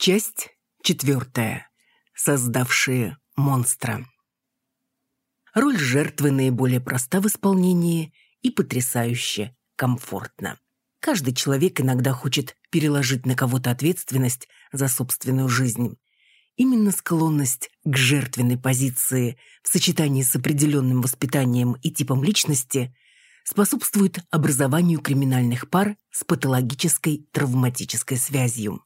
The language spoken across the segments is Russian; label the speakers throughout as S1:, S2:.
S1: Часть четвертая. Создавшие монстра. Роль жертвы наиболее проста в исполнении и потрясающе комфортна. Каждый человек иногда хочет переложить на кого-то ответственность за собственную жизнь. Именно склонность к жертвенной позиции в сочетании с определенным воспитанием и типом личности способствует образованию криминальных пар с патологической травматической связью.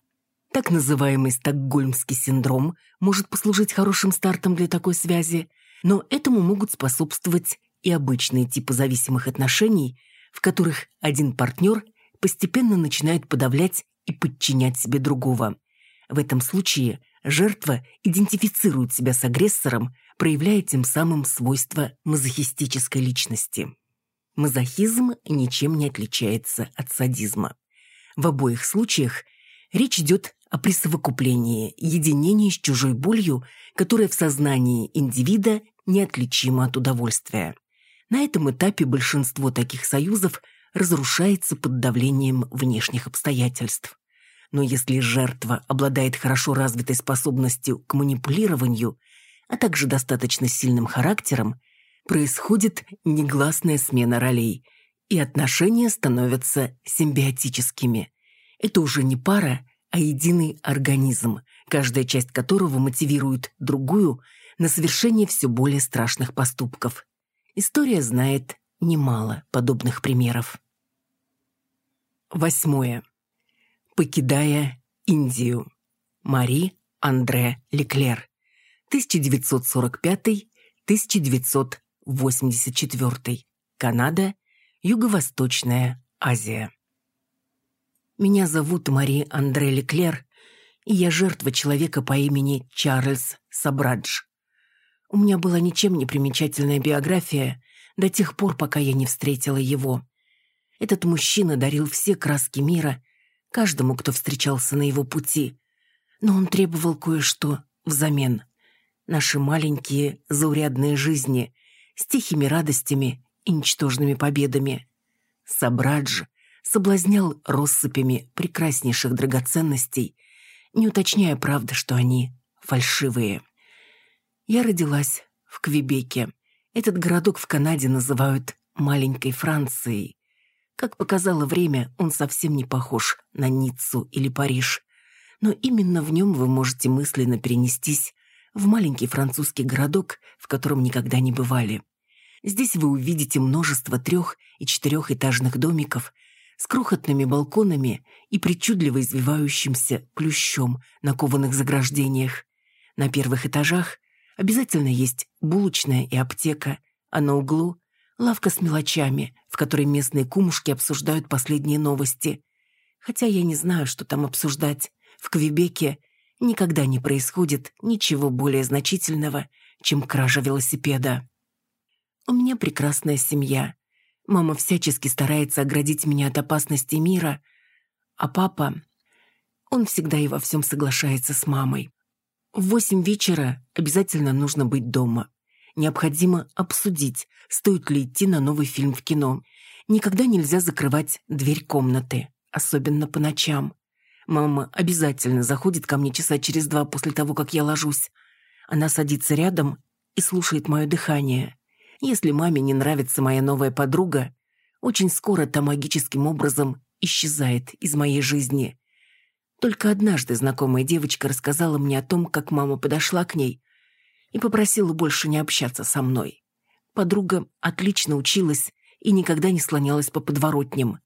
S1: Так называемый стокгольмский синдром может послужить хорошим стартом для такой связи, но этому могут способствовать и обычные типы зависимых отношений, в которых один партнер постепенно начинает подавлять и подчинять себе другого. В этом случае жертва идентифицирует себя с агрессором, проявляя тем самым свойства мазохистической личности. Мазохизм ничем не отличается от садизма. В обоих случаях речь идет о присовокуплении, единении с чужой болью, которая в сознании индивида неотличима от удовольствия. На этом этапе большинство таких союзов разрушается под давлением внешних обстоятельств. Но если жертва обладает хорошо развитой способностью к манипулированию, а также достаточно сильным характером, происходит негласная смена ролей, и отношения становятся симбиотическими. Это уже не пара, а единый организм, каждая часть которого мотивирует другую на совершение все более страшных поступков. История знает немало подобных примеров. Восьмое. Покидая Индию. Мари Андре Леклер. 1945-1900 84. Канада, Юго-Восточная Азия. Меня зовут Мари Андре Леклер, и я жертва человека по имени Чарльз Сабрадж. У меня была ничем не примечательная биография до тех пор, пока я не встретила его. Этот мужчина дарил все краски мира каждому, кто встречался на его пути. Но он требовал кое-что взамен. Наши маленькие заурядные жизни, с тихими радостями и ничтожными победами. Сабрадж соблазнял россыпями прекраснейших драгоценностей, не уточняя, правда, что они фальшивые. Я родилась в Квебеке. Этот городок в Канаде называют «маленькой Францией». Как показало время, он совсем не похож на Ниццу или Париж. Но именно в нем вы можете мысленно перенестись в маленький французский городок, в котором никогда не бывали. Здесь вы увидите множество трех- и четырехэтажных домиков с крохотными балконами и причудливо извивающимся плющом на кованых заграждениях. На первых этажах обязательно есть булочная и аптека, а на углу — лавка с мелочами, в которой местные кумушки обсуждают последние новости. Хотя я не знаю, что там обсуждать. В Квебеке никогда не происходит ничего более значительного, чем кража велосипеда. У меня прекрасная семья. Мама всячески старается оградить меня от опасности мира, а папа... Он всегда и во всем соглашается с мамой. В восемь вечера обязательно нужно быть дома. Необходимо обсудить, стоит ли идти на новый фильм в кино. Никогда нельзя закрывать дверь комнаты, особенно по ночам. Мама обязательно заходит ко мне часа через два после того, как я ложусь. Она садится рядом и слушает мое дыхание. Если маме не нравится моя новая подруга, очень скоро та магическим образом исчезает из моей жизни. Только однажды знакомая девочка рассказала мне о том, как мама подошла к ней и попросила больше не общаться со мной. Подруга отлично училась и никогда не слонялась по подворотням.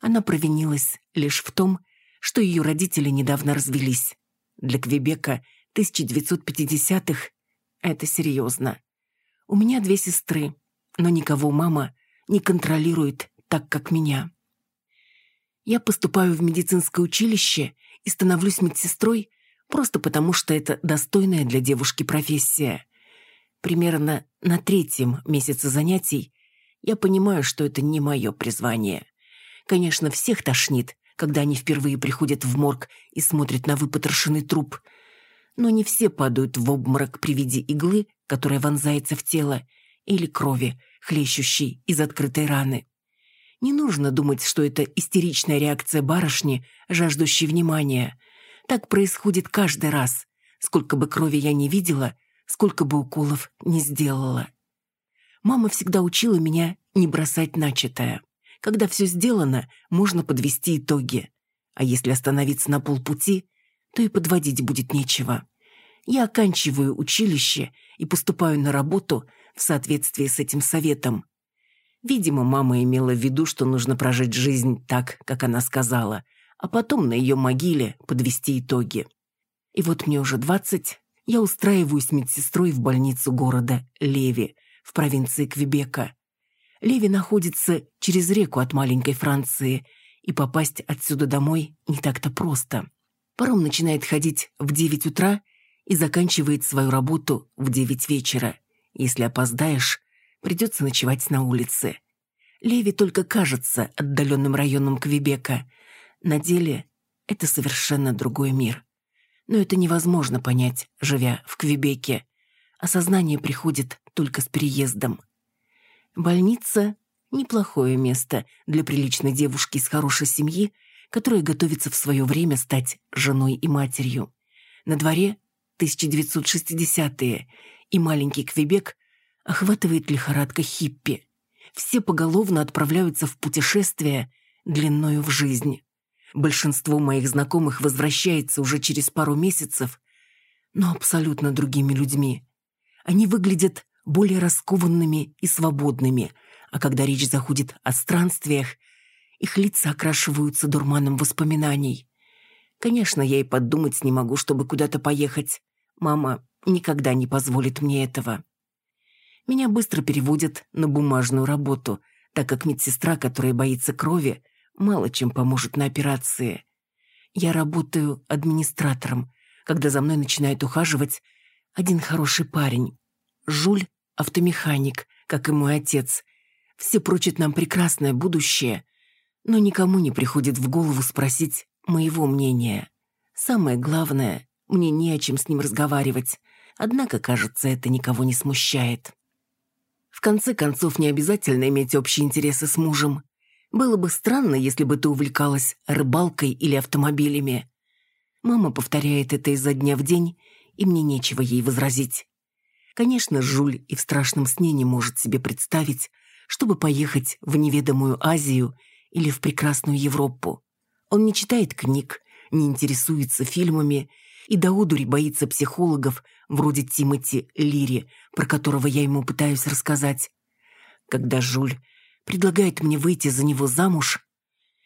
S1: Она провинилась лишь в том, что ее родители недавно развелись. Для Квебека 1950-х это серьезно. У меня две сестры, но никого мама не контролирует так, как меня. Я поступаю в медицинское училище и становлюсь медсестрой просто потому, что это достойная для девушки профессия. Примерно на третьем месяце занятий я понимаю, что это не мое призвание. Конечно, всех тошнит, когда они впервые приходят в морг и смотрят на выпотрошенный труп. Но не все падают в обморок при виде иглы, которая вонзается в тело, или крови, хлещущей из открытой раны. Не нужно думать, что это истеричная реакция барышни, жаждущей внимания. Так происходит каждый раз. Сколько бы крови я не видела, сколько бы уколов не сделала. Мама всегда учила меня не бросать начатое. Когда все сделано, можно подвести итоги. А если остановиться на полпути, то и подводить будет нечего. Я оканчиваю училище и поступаю на работу в соответствии с этим советом. Видимо, мама имела в виду, что нужно прожить жизнь так, как она сказала, а потом на ее могиле подвести итоги. И вот мне уже двадцать, я устраиваюсь медсестрой в больницу города Леви в провинции Квебека. Леви находится через реку от маленькой Франции, и попасть отсюда домой не так-то просто. Паром начинает ходить в девять утра и заканчивает свою работу в девять вечера. Если опоздаешь, придется ночевать на улице. Леви только кажется отдаленным районом Квебека. На деле это совершенно другой мир. Но это невозможно понять, живя в Квебеке. Осознание приходит только с переездом. Больница – неплохое место для приличной девушки из хорошей семьи, которая готовится в свое время стать женой и матерью. На дворе 1960-е, и маленький Квебек охватывает лихорадка хиппи. Все поголовно отправляются в путешествие длиною в жизнь. Большинство моих знакомых возвращается уже через пару месяцев, но абсолютно другими людьми. Они выглядят более раскованными и свободными, а когда речь заходит о странствиях, их лица окрашиваются дурманом воспоминаний. Конечно, я и подумать не могу, чтобы куда-то поехать. Мама никогда не позволит мне этого. Меня быстро переводят на бумажную работу, так как медсестра, которая боится крови, мало чем поможет на операции. Я работаю администратором, когда за мной начинает ухаживать один хороший парень. Жуль – автомеханик, как и мой отец. Все прочат нам прекрасное будущее, но никому не приходит в голову спросить моего мнения. Самое главное, мне не о чем с ним разговаривать, однако, кажется, это никого не смущает. В конце концов, не обязательно иметь общие интересы с мужем. Было бы странно, если бы ты увлекалась рыбалкой или автомобилями. Мама повторяет это изо дня в день, и мне нечего ей возразить. Конечно, Жуль и в страшном сне не может себе представить, чтобы поехать в неведомую Азию или в прекрасную Европу. Он не читает книг, не интересуется фильмами и до одури боится психологов вроде Тимоти Лири, про которого я ему пытаюсь рассказать. Когда Жуль предлагает мне выйти за него замуж,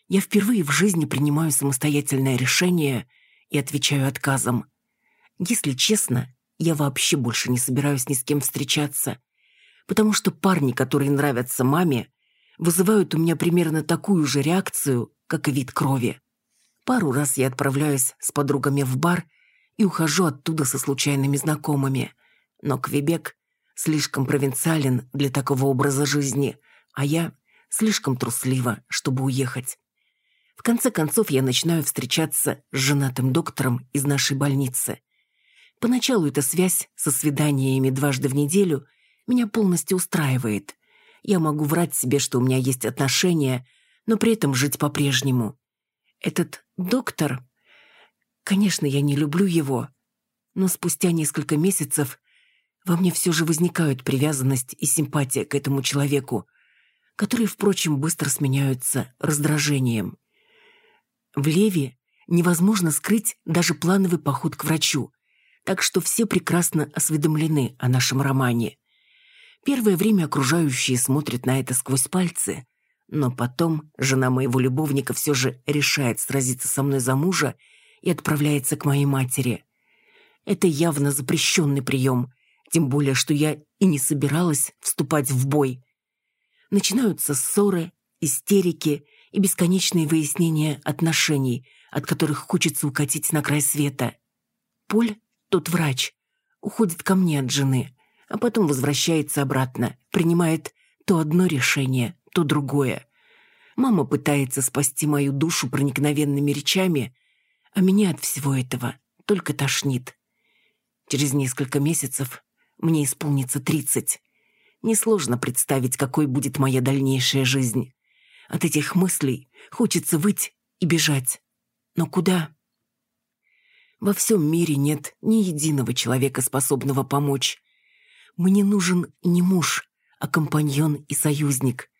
S1: я впервые в жизни принимаю самостоятельное решение и отвечаю отказом. Если честно, я вообще больше не собираюсь ни с кем встречаться, потому что парни, которые нравятся маме, вызывают у меня примерно такую же реакцию, как и вид крови. Пару раз я отправляюсь с подругами в бар и ухожу оттуда со случайными знакомыми. Но Квебек слишком провинциален для такого образа жизни, а я слишком труслива, чтобы уехать. В конце концов, я начинаю встречаться с женатым доктором из нашей больницы. Поначалу эта связь со свиданиями дважды в неделю меня полностью устраивает. Я могу врать себе, что у меня есть отношения, но при этом жить по-прежнему. Этот доктор... Конечно, я не люблю его, но спустя несколько месяцев во мне все же возникают привязанность и симпатия к этому человеку, которые, впрочем, быстро сменяются раздражением. В Леве невозможно скрыть даже плановый поход к врачу, так что все прекрасно осведомлены о нашем романе. Первое время окружающие смотрят на это сквозь пальцы, но потом жена моего любовника все же решает сразиться со мной за мужа и отправляется к моей матери. Это явно запрещенный прием, тем более, что я и не собиралась вступать в бой. Начинаются ссоры, истерики и бесконечные выяснения отношений, от которых хочется укатить на край света. Поль, тот врач, уходит ко мне от жены, а потом возвращается обратно, принимает то одно решение, то другое. Мама пытается спасти мою душу проникновенными речами, а меня от всего этого только тошнит. Через несколько месяцев мне исполнится тридцать. Несложно представить, какой будет моя дальнейшая жизнь. От этих мыслей хочется выть и бежать. Но куда? Во всем мире нет ни единого человека, способного помочь. Мне нужен не муж, а компаньон и союзник.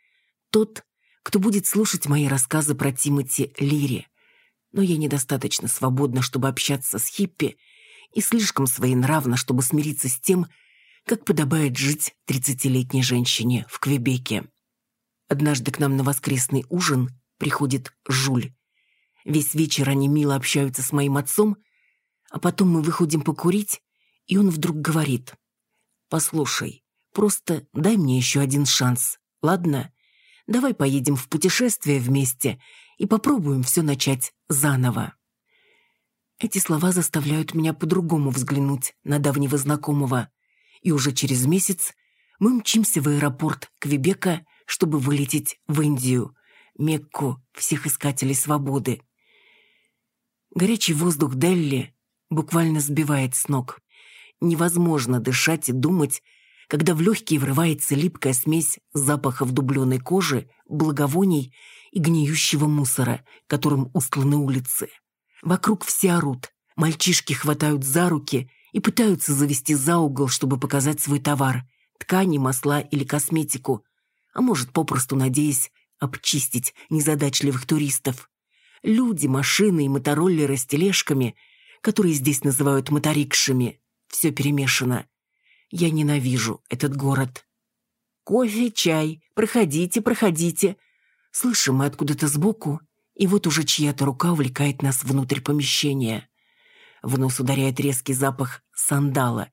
S1: Тот, кто будет слушать мои рассказы про Тимоти Лири. Но я недостаточно свободна, чтобы общаться с Хиппи, и слишком своенравна, чтобы смириться с тем, как подобает жить тридцатилетней женщине в Квебеке. Однажды к нам на воскресный ужин приходит Жуль. Весь вечер они мило общаются с моим отцом, а потом мы выходим покурить, и он вдруг говорит. «Послушай, просто дай мне еще один шанс, ладно? Давай поедем в путешествие вместе и попробуем все начать заново». Эти слова заставляют меня по-другому взглянуть на давнего знакомого, и уже через месяц мы мчимся в аэропорт Квебека, чтобы вылететь в Индию, Мекку всех искателей свободы. Горячий воздух Делли буквально сбивает с ног. Невозможно дышать и думать, когда в легкие врывается липкая смесь запахов дубленой кожи, благовоний и гниющего мусора, которым устланы улицы. Вокруг все орут, мальчишки хватают за руки и пытаются завести за угол, чтобы показать свой товар – ткани, масла или косметику, а может, попросту надеясь обчистить незадачливых туристов. Люди, машины и мотороллеры с тележками, которые здесь называют моторикшами, все перемешано. Я ненавижу этот город. «Кофе, чай, проходите, проходите». Слышим мы откуда-то сбоку, и вот уже чья-то рука увлекает нас внутрь помещения. В нос ударяет резкий запах сандала.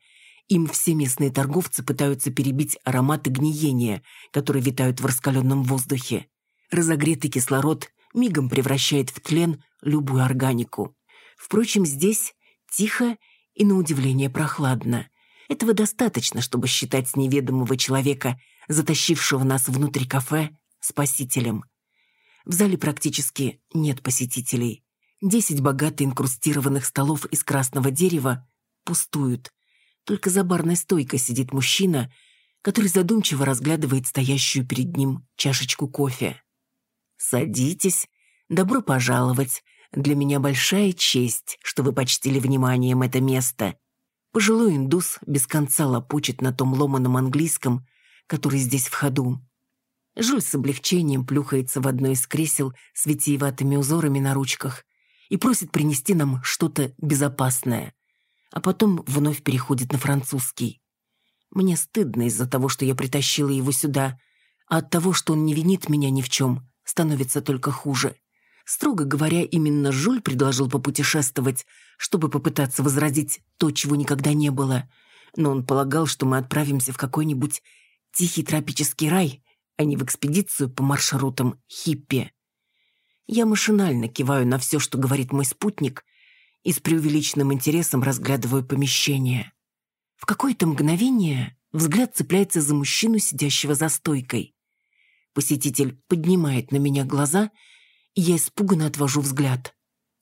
S1: Им все местные торговцы пытаются перебить ароматы гниения, которые витают в раскаленном воздухе. Разогретый кислород мигом превращает в тлен любую органику. Впрочем, здесь тихо и, на удивление, прохладно. Этого достаточно, чтобы считать неведомого человека, затащившего нас внутрь кафе, спасителем. В зале практически нет посетителей. Десять богато инкрустированных столов из красного дерева пустуют. Только за барной стойкой сидит мужчина, который задумчиво разглядывает стоящую перед ним чашечку кофе. «Садитесь. Добро пожаловать. Для меня большая честь, что вы почтили вниманием это место». Пожилой индус без конца лопочет на том ломаном английском, который здесь в ходу. Жуль с облегчением плюхается в одно из кресел с витиеватыми узорами на ручках и просит принести нам что-то безопасное, а потом вновь переходит на французский. Мне стыдно из-за того, что я притащила его сюда, а от того, что он не винит меня ни в чем, становится только хуже. Строго говоря, именно Жуль предложил попутешествовать, чтобы попытаться возродить то, чего никогда не было. Но он полагал, что мы отправимся в какой-нибудь тихий тропический рай, а не в экспедицию по маршрутам хиппи. Я машинально киваю на все, что говорит мой спутник, и с преувеличенным интересом разглядываю помещение. В какое-то мгновение взгляд цепляется за мужчину, сидящего за стойкой. Посетитель поднимает на меня глаза, я испуганно отвожу взгляд.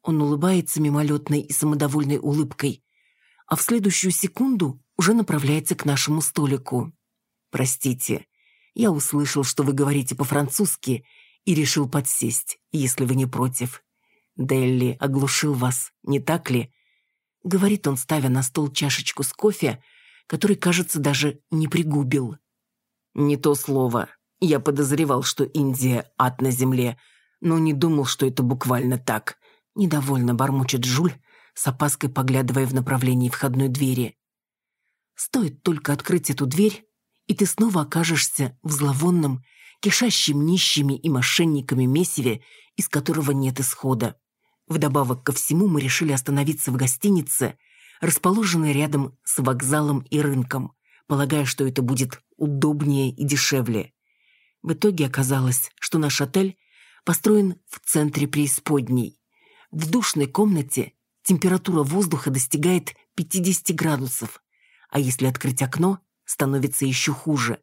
S1: Он улыбается мимолетной и самодовольной улыбкой, а в следующую секунду уже направляется к нашему столику. «Простите, я услышал, что вы говорите по-французски, и решил подсесть, если вы не против. Делли оглушил вас, не так ли?» Говорит он, ставя на стол чашечку с кофе, который, кажется, даже не пригубил. «Не то слово. Я подозревал, что Индия — ад на земле, но не думал, что это буквально так». Недовольно бормочет Жуль, с опаской поглядывая в направлении входной двери. Стоит только открыть эту дверь, и ты снова окажешься в зловонном, кишащем нищими и мошенниками месиве, из которого нет исхода. Вдобавок ко всему мы решили остановиться в гостинице, расположенной рядом с вокзалом и рынком, полагая, что это будет удобнее и дешевле. В итоге оказалось, что наш отель построен в центре преисподней. В душной комнате температура воздуха достигает 50 градусов, а если открыть окно, становится еще хуже.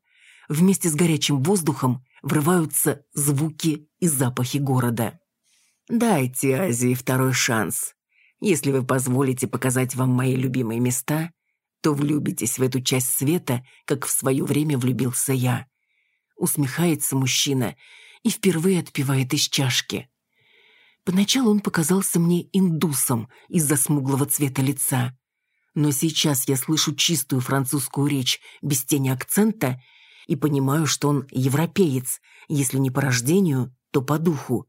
S1: Вместе с горячим воздухом врываются звуки и запахи города. Дайте Азии второй шанс. Если вы позволите показать вам мои любимые места, то влюбитесь в эту часть света, как в свое время влюбился я. Усмехается мужчина и впервые отпивает из чашки. Поначалу он показался мне индусом из-за смуглого цвета лица. Но сейчас я слышу чистую французскую речь без тени акцента и понимаю, что он европеец, если не по рождению, то по духу.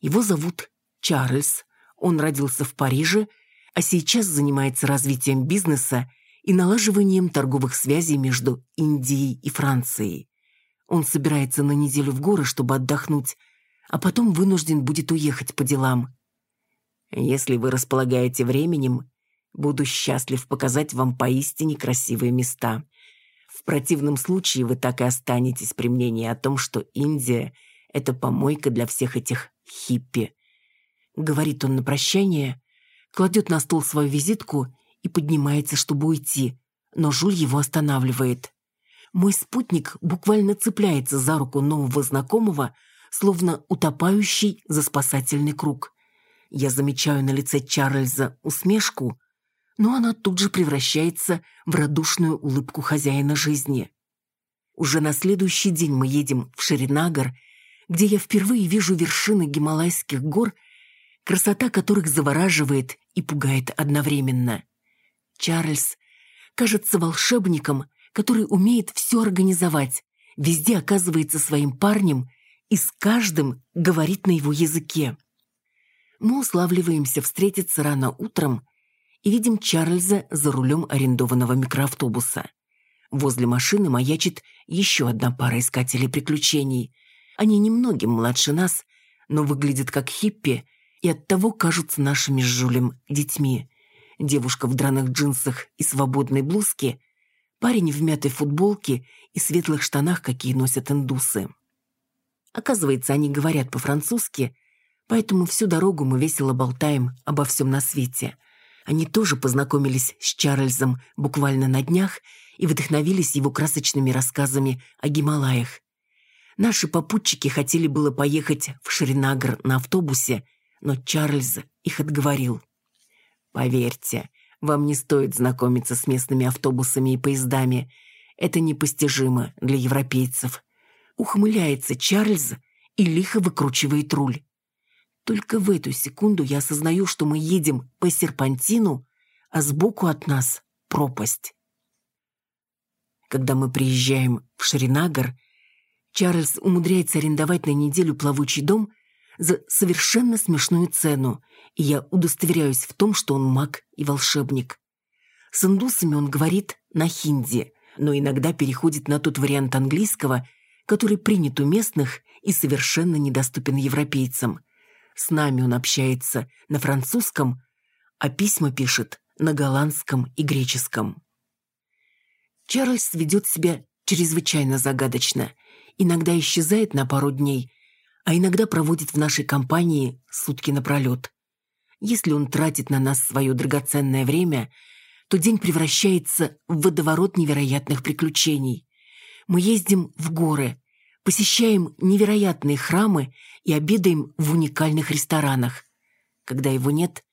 S1: Его зовут Чарльз, он родился в Париже, а сейчас занимается развитием бизнеса и налаживанием торговых связей между Индией и Францией. Он собирается на неделю в горы, чтобы отдохнуть, а потом вынужден будет уехать по делам. Если вы располагаете временем, буду счастлив показать вам поистине красивые места. В противном случае вы так и останетесь при мнении о том, что Индия — это помойка для всех этих хиппи. Говорит он на прощание, кладет на стол свою визитку и поднимается, чтобы уйти, но Жуль его останавливает. Мой спутник буквально цепляется за руку нового знакомого, словно утопающий за спасательный круг. Я замечаю на лице Чарльза усмешку, но она тут же превращается в радушную улыбку хозяина жизни. Уже на следующий день мы едем в Шеринагар, где я впервые вижу вершины Гималайских гор, красота которых завораживает и пугает одновременно. Чарльз кажется волшебником, который умеет все организовать, везде оказывается своим парнем и с каждым говорит на его языке. Мы уславливаемся встретиться рано утром и видим Чарльза за рулем арендованного микроавтобуса. Возле машины маячит еще одна пара искателей приключений. Они немногим младше нас, но выглядят как хиппи и оттого кажутся нашими с Жулем детьми. Девушка в драных джинсах и свободной блузке, парень в мятой футболке и светлых штанах, какие носят индусы. Оказывается, они говорят по-французски, поэтому всю дорогу мы весело болтаем обо всем на свете. Они тоже познакомились с Чарльзом буквально на днях и вдохновились его красочными рассказами о Гималаях. Наши попутчики хотели было поехать в Шринагар на автобусе, но Чарльз их отговорил. «Поверьте, вам не стоит знакомиться с местными автобусами и поездами. Это непостижимо для европейцев ухмыляется Чарльз и лихо выкручивает руль. Только в эту секунду я осознаю, что мы едем по серпантину, а сбоку от нас пропасть. Когда мы приезжаем в Шринагар, Чарльз умудряется арендовать на неделю плавучий дом за совершенно смешную цену, и я удостоверяюсь в том, что он маг и волшебник. С индусами он говорит на хинди, но иногда переходит на тот вариант английского, который принят у местных и совершенно недоступен европейцам. С нами он общается на французском, а письма пишет на голландском и греческом. Чарльз ведет себя чрезвычайно загадочно, иногда исчезает на пару дней, а иногда проводит в нашей компании сутки напролет. Если он тратит на нас свое драгоценное время, то день превращается в водоворот невероятных приключений. Мы ездим в горы, посещаем невероятные храмы и обедаем в уникальных ресторанах. Когда его нет,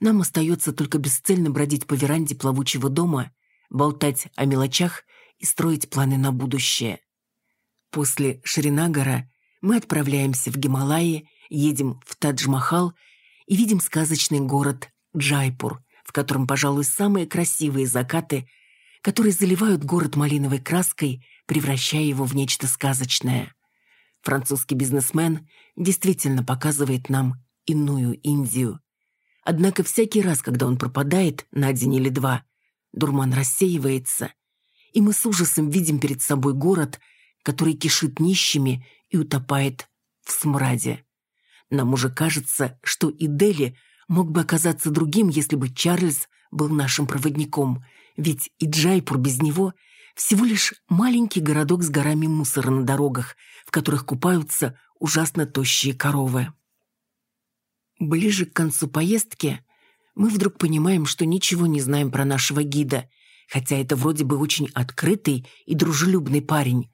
S1: нам остается только бесцельно бродить по веранде плавучего дома, болтать о мелочах и строить планы на будущее. После Шринагара мы отправляемся в Гималаи, едем в Тадж-Махал и видим сказочный город Джайпур, в котором, пожалуй, самые красивые закаты, которые заливают город малиновой краской превращая его в нечто сказочное. Французский бизнесмен действительно показывает нам иную Индию. Однако всякий раз, когда он пропадает на день или два, дурман рассеивается, и мы с ужасом видим перед собой город, который кишит нищими и утопает в смраде. Нам уже кажется, что и Дели мог бы оказаться другим, если бы Чарльз был нашим проводником, ведь и Джайпур без него — всего лишь маленький городок с горами мусора на дорогах, в которых купаются ужасно тощие коровы. Ближе к концу поездки мы вдруг понимаем, что ничего не знаем про нашего гида, хотя это вроде бы очень открытый и дружелюбный парень.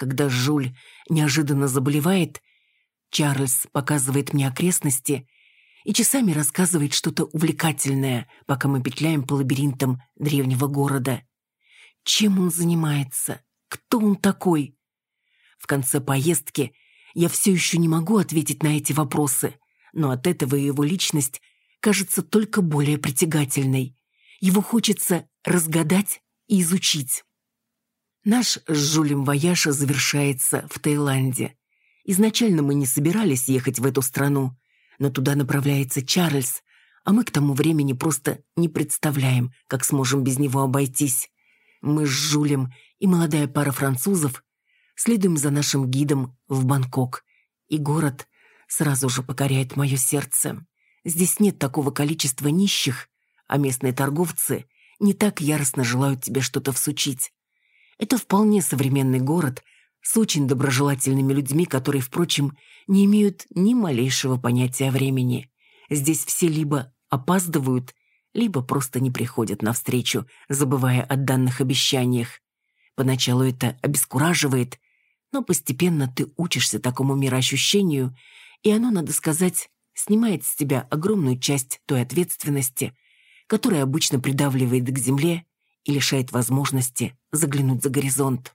S1: Когда Жуль неожиданно заболевает, Чарльз показывает мне окрестности и часами рассказывает что-то увлекательное, пока мы петляем по лабиринтам древнего города. Чем он занимается? Кто он такой? В конце поездки я все еще не могу ответить на эти вопросы, но от этого его личность кажется только более притягательной. Его хочется разгадать и изучить. Наш с Жулем вояж завершается в Таиланде. Изначально мы не собирались ехать в эту страну, но туда направляется Чарльз, а мы к тому времени просто не представляем, как сможем без него обойтись. Мы с Жулем и молодая пара французов следуем за нашим гидом в Бангкок, и город сразу же покоряет мое сердце. Здесь нет такого количества нищих, а местные торговцы не так яростно желают тебе что-то всучить. Это вполне современный город с очень доброжелательными людьми, которые, впрочем, не имеют ни малейшего понятия о времени. Здесь все либо опаздывают, либо просто не приходят навстречу, забывая о данных обещаниях. Поначалу это обескураживает, но постепенно ты учишься такому мироощущению, и оно, надо сказать, снимает с тебя огромную часть той ответственности, которая обычно придавливает к земле и лишает возможности заглянуть за горизонт.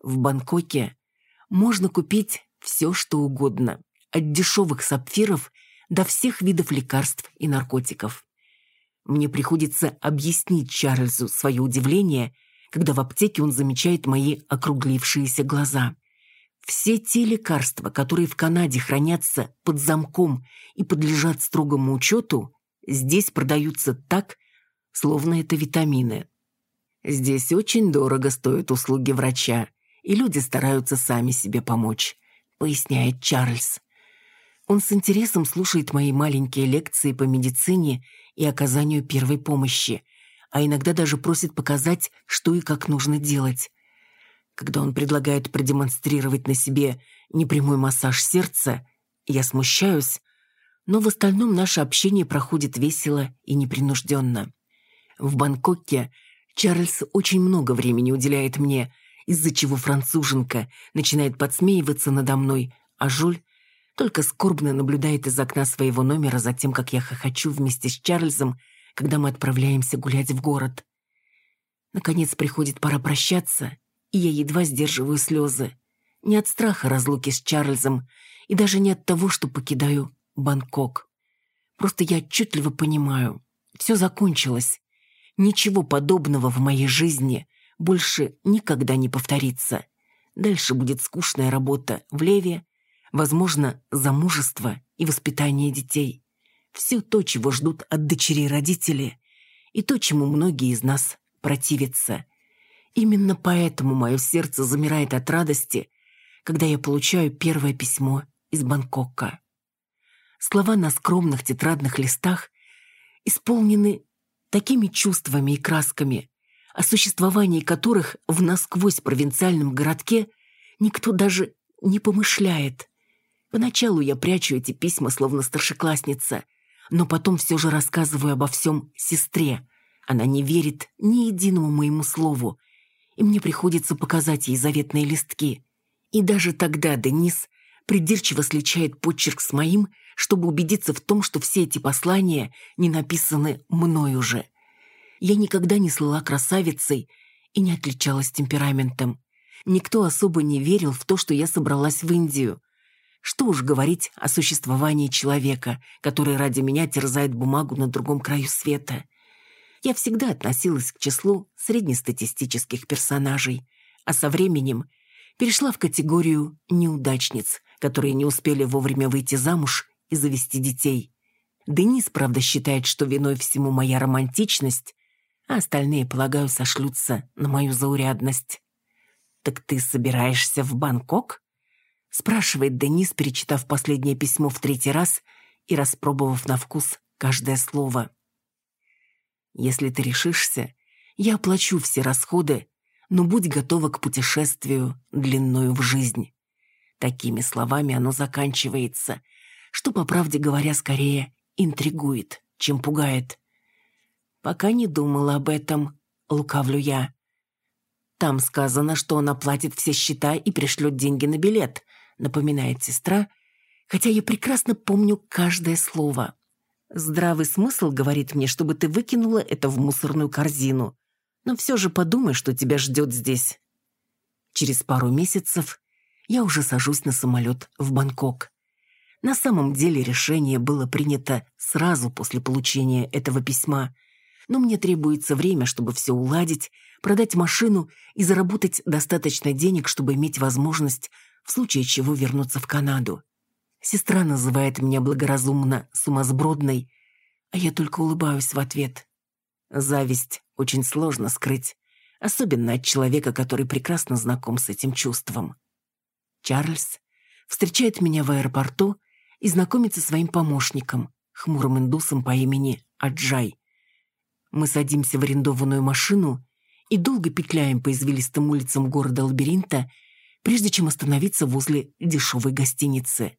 S1: В Бангкоке можно купить все, что угодно, от дешевых сапфиров до всех видов лекарств и наркотиков. Мне приходится объяснить Чарльзу свое удивление, когда в аптеке он замечает мои округлившиеся глаза. Все те лекарства, которые в Канаде хранятся под замком и подлежат строгому учету, здесь продаются так, словно это витамины. Здесь очень дорого стоят услуги врача, и люди стараются сами себе помочь, поясняет Чарльз. Он с интересом слушает мои маленькие лекции по медицине и оказанию первой помощи, а иногда даже просит показать, что и как нужно делать. Когда он предлагает продемонстрировать на себе непрямой массаж сердца, я смущаюсь, но в остальном наше общение проходит весело и непринужденно. В Бангкоке Чарльз очень много времени уделяет мне, из-за чего француженка начинает подсмеиваться надо мной, а Жуль только скорбно наблюдает из окна своего номера за тем, как я хохочу вместе с Чарльзом, когда мы отправляемся гулять в город. Наконец приходит пора прощаться, и я едва сдерживаю слезы. Не от страха разлуки с Чарльзом, и даже не от того, что покидаю Бангкок. Просто я отчетливо понимаю, все закончилось. Ничего подобного в моей жизни больше никогда не повторится. Дальше будет скучная работа в Леве, возможно, замужество и воспитание детей. Все то, чего ждут от дочерей родители, и то, чему многие из нас противятся. Именно поэтому мое сердце замирает от радости, когда я получаю первое письмо из Бангкока. Слова на скромных тетрадных листах исполнены такими чувствами и красками, о существовании которых в насквозь провинциальном городке никто даже не помышляет. Поначалу я прячу эти письма, словно старшеклассница, но потом все же рассказываю обо всем сестре. Она не верит ни единому моему слову, и мне приходится показать ей заветные листки. И даже тогда Денис придирчиво сличает почерк с моим, чтобы убедиться в том, что все эти послания не написаны мной уже. Я никогда не слыла красавицей и не отличалась темпераментом. Никто особо не верил в то, что я собралась в Индию. Что уж говорить о существовании человека, который ради меня терзает бумагу на другом краю света. Я всегда относилась к числу среднестатистических персонажей, а со временем перешла в категорию неудачниц, которые не успели вовремя выйти замуж и завести детей. Денис, правда, считает, что виной всему моя романтичность, а остальные, полагаю, сошлются на мою заурядность. «Так ты собираешься в Бангкок?» спрашивает Денис, перечитав последнее письмо в третий раз и распробовав на вкус каждое слово. «Если ты решишься, я оплачу все расходы, но будь готова к путешествию длиною в жизнь». Такими словами оно заканчивается, что, по правде говоря, скорее интригует, чем пугает. «Пока не думала об этом», — лукавлю я. «Там сказано, что он оплатит все счета и пришлет деньги на билет», напоминает сестра, хотя я прекрасно помню каждое слово. Здравый смысл говорит мне, чтобы ты выкинула это в мусорную корзину. Но все же подумай, что тебя ждет здесь. Через пару месяцев я уже сажусь на самолет в Бангкок. На самом деле решение было принято сразу после получения этого письма, но мне требуется время, чтобы все уладить, продать машину и заработать достаточно денег, чтобы иметь возможность в случае чего вернуться в Канаду. Сестра называет меня благоразумно сумасбродной, а я только улыбаюсь в ответ. Зависть очень сложно скрыть, особенно от человека, который прекрасно знаком с этим чувством. Чарльз встречает меня в аэропорту и знакомится своим помощником, хмурым индусом по имени Аджай. Мы садимся в арендованную машину и долго петляем по извилистым улицам города-лабиринта, прежде чем остановиться возле дешевой гостиницы.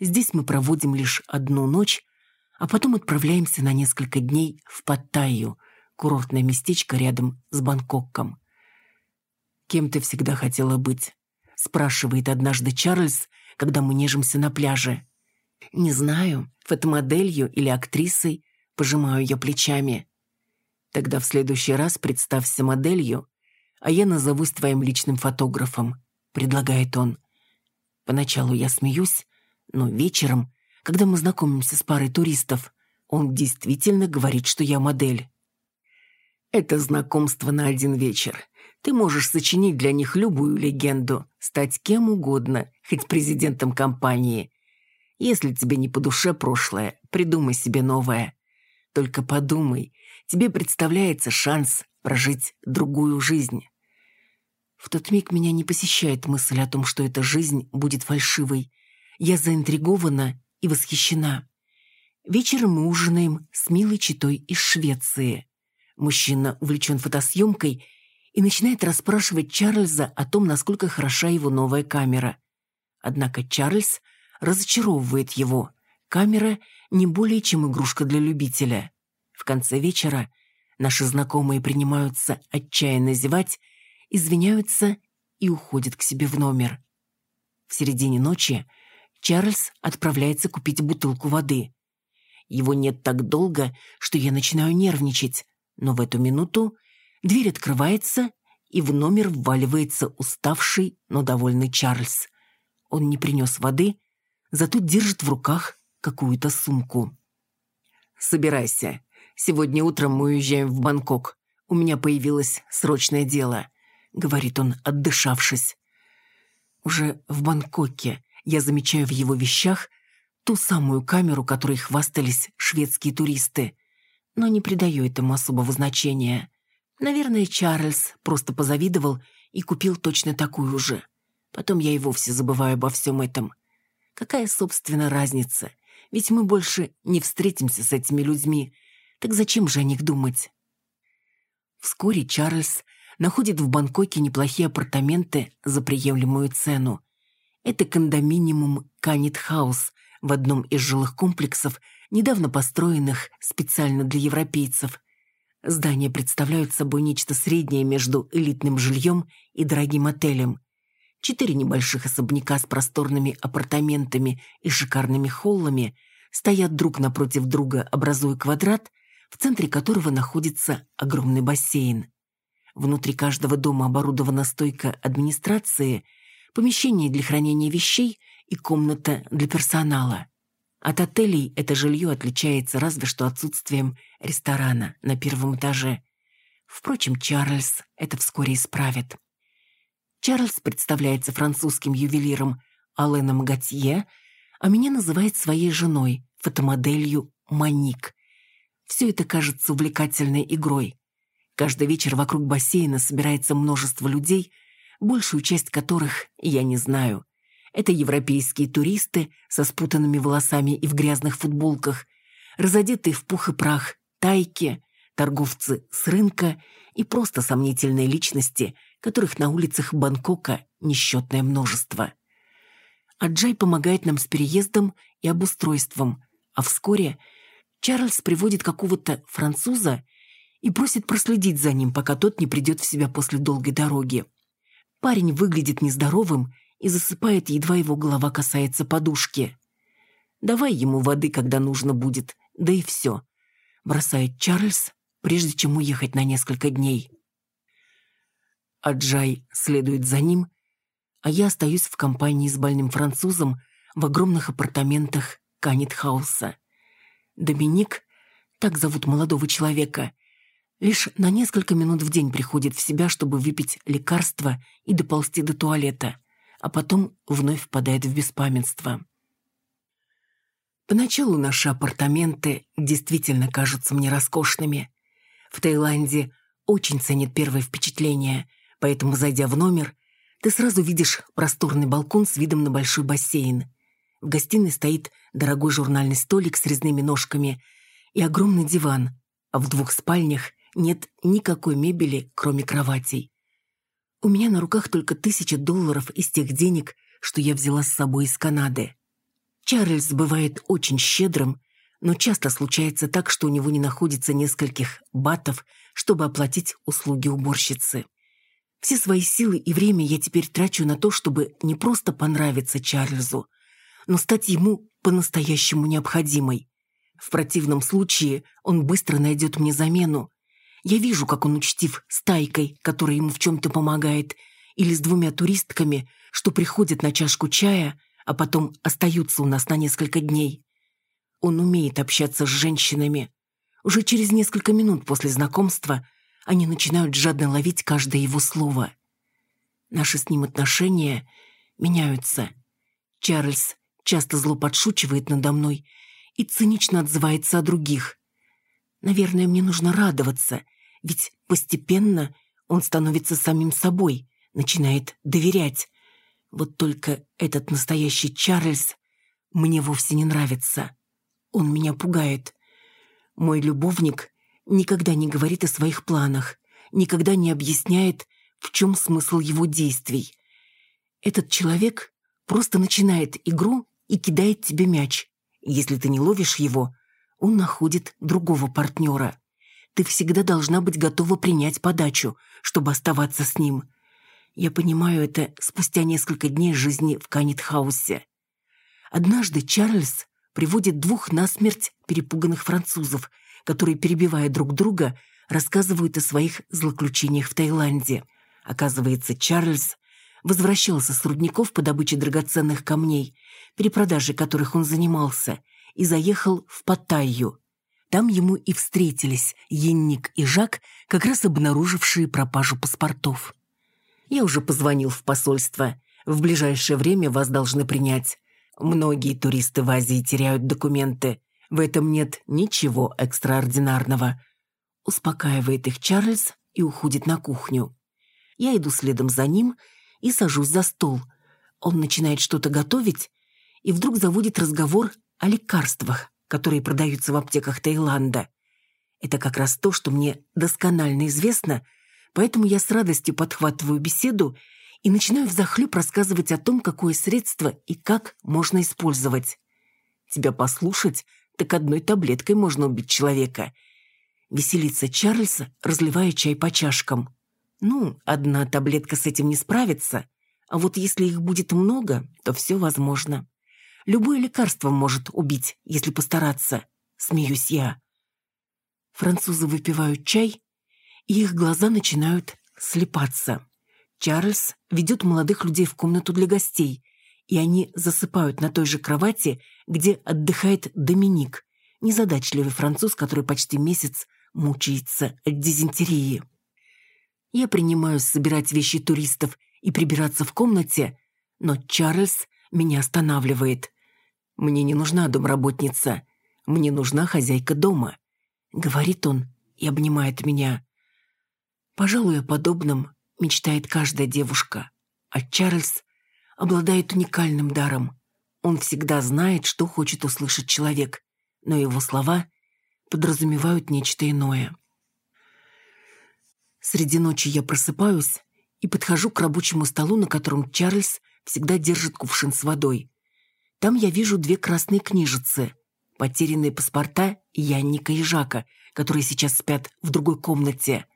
S1: Здесь мы проводим лишь одну ночь, а потом отправляемся на несколько дней в Паттайю, курортное местечко рядом с Бангкоком. «Кем ты всегда хотела быть?» — спрашивает однажды Чарльз, когда мы нежимся на пляже. «Не знаю, фотомоделью или актрисой», — пожимаю я плечами. «Тогда в следующий раз представься моделью, а я назовусь твоим личным фотографом», — предлагает он. Поначалу я смеюсь, но вечером, когда мы знакомимся с парой туристов, он действительно говорит, что я модель. Это знакомство на один вечер. Ты можешь сочинить для них любую легенду, стать кем угодно, хоть президентом компании. Если тебе не по душе прошлое, придумай себе новое. Только подумай, тебе представляется шанс прожить другую жизнь. В тот миг меня не посещает мысль о том, что эта жизнь будет фальшивой. Я заинтригована и восхищена. Вечером мы ужинаем с милой читой из Швеции. Мужчина увлечен фотосъемкой и начинает расспрашивать Чарльза о том, насколько хороша его новая камера. Однако Чарльз разочаровывает его. Камера не более чем игрушка для любителя. В конце вечера наши знакомые принимаются отчаянно зевать, извиняются и уходят к себе в номер. В середине ночи Чарльз отправляется купить бутылку воды. Его нет так долго, что я начинаю нервничать. Но в эту минуту дверь открывается, и в номер вваливается уставший, но довольный Чарльз. Он не принес воды, зато держит в руках какую-то сумку. «Собирайся. Сегодня утром мы уезжаем в Бангкок. У меня появилось срочное дело», — говорит он, отдышавшись. Уже в Бангкоке я замечаю в его вещах ту самую камеру, которой хвастались шведские туристы но не придаю этому особого значения. Наверное, Чарльз просто позавидовал и купил точно такую же. Потом я и вовсе забываю обо всем этом. Какая, собственно, разница? Ведь мы больше не встретимся с этими людьми. Так зачем же о них думать? Вскоре Чарльз находит в Бангкоке неплохие апартаменты за приемлемую цену. Это кондоминиум Канит Хаус в одном из жилых комплексов – недавно построенных специально для европейцев. Здания представляют собой нечто среднее между элитным жильем и дорогим отелем. Четыре небольших особняка с просторными апартаментами и шикарными холлами стоят друг напротив друга, образуя квадрат, в центре которого находится огромный бассейн. Внутри каждого дома оборудована стойка администрации, помещение для хранения вещей и комната для персонала. От отелей это жилье отличается разве что отсутствием ресторана на первом этаже. Впрочем, Чарльз это вскоре исправит. Чарльз представляется французским ювелиром Аленом Готье, а меня называет своей женой, фотомоделью Маник. Все это кажется увлекательной игрой. Каждый вечер вокруг бассейна собирается множество людей, большую часть которых я не знаю. Это европейские туристы со спутанными волосами и в грязных футболках, разодетые в пух и прах, тайки, торговцы с рынка и просто сомнительные личности, которых на улицах Бангкока несчетное множество. Аджай помогает нам с переездом и обустройством, а вскоре Чарльз приводит какого-то француза и просит проследить за ним, пока тот не придет в себя после долгой дороги. Парень выглядит нездоровым и засыпает, едва его голова касается подушки. «Давай ему воды, когда нужно будет, да и все», — бросает Чарльз, прежде чем уехать на несколько дней. Аджай следует за ним, а я остаюсь в компании с больным французом, в огромных апартаментах Канитхауса. Доминик, так зовут молодого человека, лишь на несколько минут в день приходит в себя, чтобы выпить лекарство и доползти до туалета, а потом вновь впадает в беспамятство. Поначалу наши апартаменты действительно кажутся мне роскошными. В Таиланде очень ценят первое впечатление, поэтому, зайдя в номер, ты сразу видишь просторный балкон с видом на большой бассейн. В гостиной стоит дорогой журнальный столик с резными ножками и огромный диван, а в двух спальнях нет никакой мебели, кроме кроватей. У меня на руках только тысяча долларов из тех денег, что я взяла с собой из Канады. Чарльз бывает очень щедрым, но часто случается так, что у него не находится нескольких батов, чтобы оплатить услуги уборщицы. Все свои силы и время я теперь трачу на то, чтобы не просто понравиться Чарльзу, но стать ему по-настоящему необходимой. В противном случае он быстро найдет мне замену. Я вижу, как он учтив с Тайкой, которая ему в чем-то помогает, или с двумя туристками, что приходят на чашку чая, а потом остаются у нас на несколько дней. Он умеет общаться с женщинами. Уже через несколько минут после знакомства они начинают жадно ловить каждое его слово. Наши с ним отношения меняются. Чарльз часто зло подшучивает надо мной и цинично отзывается о других. Наверное, мне нужно радоваться, ведь постепенно он становится самим собой, начинает доверять. Вот только этот настоящий Чарльз мне вовсе не нравится. Он меня пугает. Мой любовник никогда не говорит о своих планах, никогда не объясняет, в чем смысл его действий. Этот человек просто начинает игру и кидает тебе мяч. Если ты не ловишь его, он находит другого партнера. Ты всегда должна быть готова принять подачу, чтобы оставаться с ним. Я понимаю это спустя несколько дней жизни в Канитхаусе. Однажды Чарльз приводит двух насмерть перепуганных французов – которые, перебивая друг друга, рассказывают о своих злоключениях в Таиланде. Оказывается, Чарльз возвращался с рудников по добыче драгоценных камней, перепродажей которых он занимался, и заехал в Паттайю. Там ему и встретились Енник и Жак, как раз обнаружившие пропажу паспортов. «Я уже позвонил в посольство. В ближайшее время вас должны принять. Многие туристы в Азии теряют документы. В этом нет ничего экстраординарного. Успокаивает их Чарльз и уходит на кухню. Я иду следом за ним и сажусь за стол. Он начинает что-то готовить и вдруг заводит разговор о лекарствах, которые продаются в аптеках Таиланда. Это как раз то, что мне досконально известно, поэтому я с радостью подхватываю беседу и начинаю взахлеб рассказывать о том, какое средство и как можно использовать. Тебя послушать так одной таблеткой можно убить человека. Веселится Чарльз, разливая чай по чашкам. Ну, одна таблетка с этим не справится, а вот если их будет много, то все возможно. Любое лекарство может убить, если постараться. Смеюсь я. Французы выпивают чай, и их глаза начинают слепаться. Чарльз ведет молодых людей в комнату для гостей, и они засыпают на той же кровати, где отдыхает Доминик, незадачливый француз, который почти месяц мучается от дизентерии. Я принимаюсь собирать вещи туристов и прибираться в комнате, но Чарльз меня останавливает. «Мне не нужна домработница, мне нужна хозяйка дома», — говорит он и обнимает меня. Пожалуй, о подобном мечтает каждая девушка, а Чарльз обладает уникальным даром. Он всегда знает, что хочет услышать человек, но его слова подразумевают нечто иное. Среди ночи я просыпаюсь и подхожу к рабочему столу, на котором Чарльз всегда держит кувшин с водой. Там я вижу две красные книжицы, потерянные паспорта Янника и Жака, которые сейчас спят в другой комнате.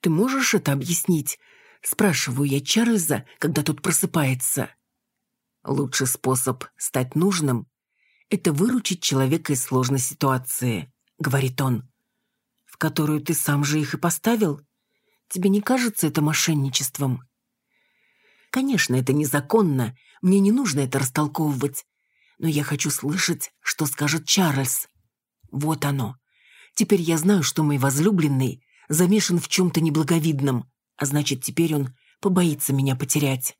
S1: «Ты можешь это объяснить?» Спрашиваю я Чарльза, когда тот просыпается. Лучший способ стать нужным — это выручить человека из сложной ситуации, говорит он, в которую ты сам же их и поставил. Тебе не кажется это мошенничеством? Конечно, это незаконно, мне не нужно это растолковывать, но я хочу слышать, что скажет Чарльз. Вот оно. Теперь я знаю, что мой возлюбленный замешан в чем-то неблаговидном, а значит, теперь он побоится меня потерять.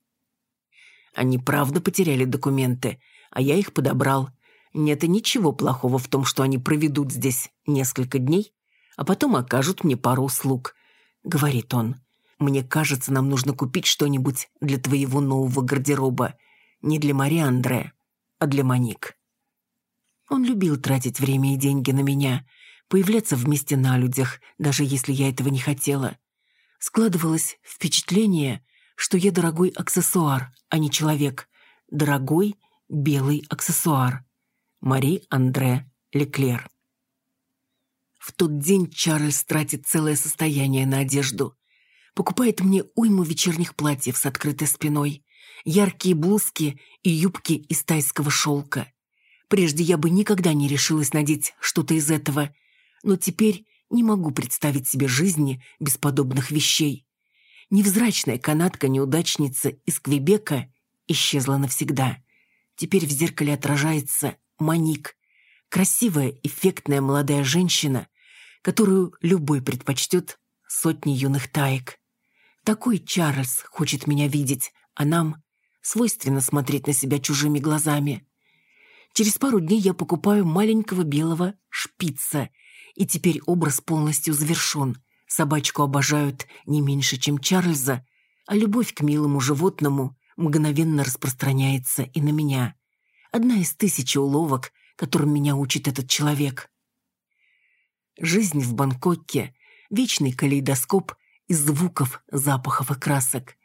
S1: Они правда потеряли документы, а я их подобрал. Нет и ничего плохого в том, что они проведут здесь несколько дней, а потом окажут мне пару услуг, — говорит он. Мне кажется, нам нужно купить что-нибудь для твоего нового гардероба. Не для Мари Андре, а для Моник. Он любил тратить время и деньги на меня, появляться вместе на людях, даже если я этого не хотела. Складывалось впечатление, что я дорогой аксессуар, а не человек. Дорогой белый аксессуар. Мари Андре Леклер. В тот день Чарльз тратит целое состояние на одежду. Покупает мне уйму вечерних платьев с открытой спиной, яркие блузки и юбки из тайского шелка. Прежде я бы никогда не решилась надеть что-то из этого, но теперь не могу представить себе жизни без подобных вещей. Невзрачная канатка-неудачница из Квебека исчезла навсегда. Теперь в зеркале отражается Маник, красивая, эффектная молодая женщина, которую любой предпочтет сотни юных таек. Такой Чарльз хочет меня видеть, а нам свойственно смотреть на себя чужими глазами. Через пару дней я покупаю маленького белого шпица, и теперь образ полностью завершен. Собачку обожают не меньше, чем Чарльза, а любовь к милому животному мгновенно распространяется и на меня. Одна из тысячи уловок, которым меня учит этот человек. Жизнь в Бангкоке — вечный калейдоскоп из звуков, запахов и красок.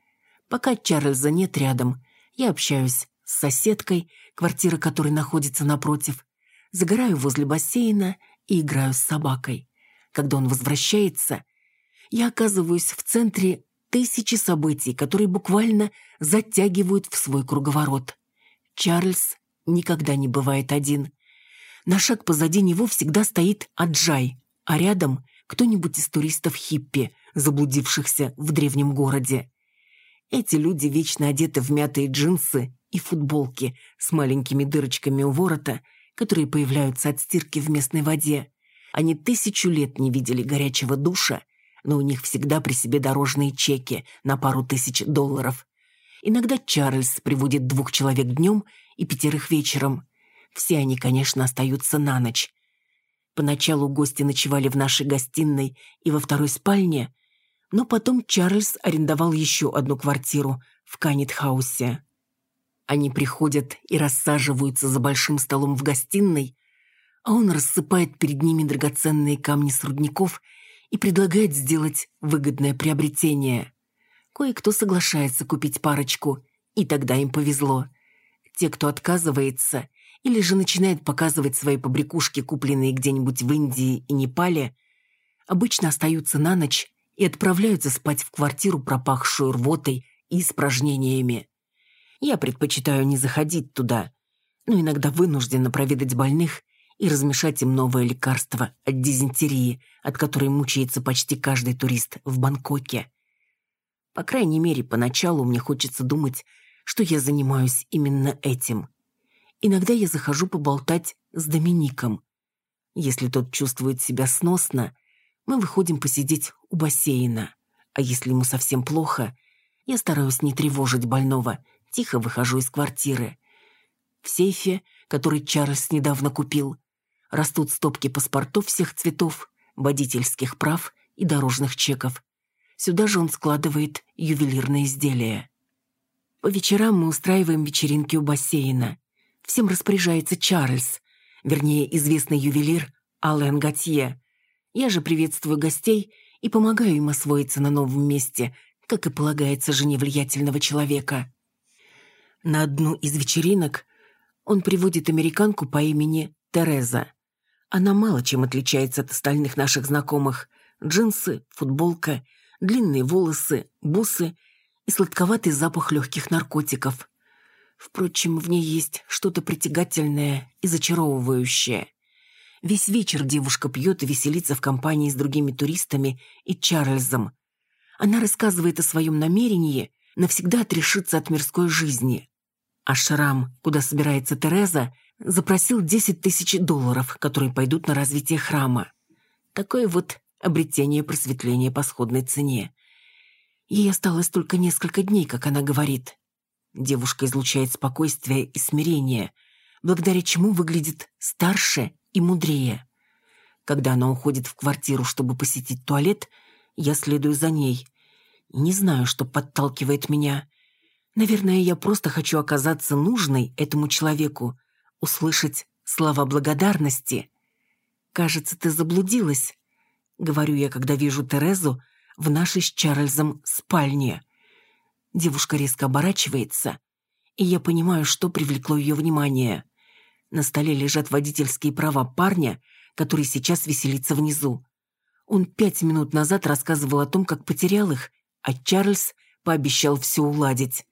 S1: Пока Чарльза нет рядом, я общаюсь с соседкой, квартира которой находится напротив, загораю возле бассейна и играю с собакой. Когда он возвращается, я оказываюсь в центре тысячи событий, которые буквально затягивают в свой круговорот. Чарльз никогда не бывает один. На шаг позади него всегда стоит Аджай, а рядом кто-нибудь из туристов-хиппи, заблудившихся в древнем городе. Эти люди вечно одеты в мятые джинсы и футболки с маленькими дырочками у ворота, которые появляются от стирки в местной воде. Они тысячу лет не видели горячего душа но у них всегда при себе дорожные чеки на пару тысяч долларов. Иногда Чарльз приводит двух человек днем и пятерых вечером. Все они, конечно, остаются на ночь. Поначалу гости ночевали в нашей гостиной и во второй спальне, но потом Чарльз арендовал еще одну квартиру в Каннет-хаусе. Они приходят и рассаживаются за большим столом в гостиной, а он рассыпает перед ними драгоценные камни с рудников и предлагает сделать выгодное приобретение. Кое-кто соглашается купить парочку, и тогда им повезло. Те, кто отказывается или же начинает показывать свои побрякушки, купленные где-нибудь в Индии и Непале, обычно остаются на ночь и отправляются спать в квартиру, пропахшую рвотой и испражнениями. Я предпочитаю не заходить туда, но иногда вынуждена проведать больных и размешать им новое лекарство от дизентерии, от которой мучается почти каждый турист в Бангкоке. По крайней мере, поначалу мне хочется думать, что я занимаюсь именно этим. Иногда я захожу поболтать с Домиником. Если тот чувствует себя сносно, мы выходим посидеть у бассейна. А если ему совсем плохо, я стараюсь не тревожить больного, тихо выхожу из квартиры. В сейфе, который Чарльз недавно купил, растут стопки паспортов всех цветов, водительских прав и дорожных чеков. Сюда же он складывает ювелирные изделия. По вечерам мы устраиваем вечеринки у бассейна. Всем распоряжается Чарльз, вернее, известный ювелир Аллен Готье. Я же приветствую гостей и помогаю им освоиться на новом месте, как и полагается жене влиятельного человека. На одну из вечеринок он приводит американку по имени Тереза. Она мало чем отличается от остальных наших знакомых. Джинсы, футболка, длинные волосы, бусы и сладковатый запах легких наркотиков. Впрочем, в ней есть что-то притягательное и зачаровывающее. Весь вечер девушка пьет и веселится в компании с другими туристами и Чарльзом. Она рассказывает о своем намерении навсегда отрешиться от мирской жизни. А шрам, куда собирается Тереза, запросил 10 тысяч долларов, которые пойдут на развитие храма. Такое вот обретение просветления по сходной цене. Ей осталось только несколько дней, как она говорит. Девушка излучает спокойствие и смирение, благодаря чему выглядит старше и мудрее. Когда она уходит в квартиру, чтобы посетить туалет, я следую за ней. Не знаю, что подталкивает меня. Наверное, я просто хочу оказаться нужной этому человеку, услышать слова благодарности. «Кажется, ты заблудилась», — говорю я, когда вижу Терезу в нашей с Чарльзом спальне. Девушка резко оборачивается, и я понимаю, что привлекло ее внимание. На столе лежат водительские права парня, который сейчас веселится внизу. Он пять минут назад рассказывал о том, как потерял их, а Чарльз пообещал все уладить.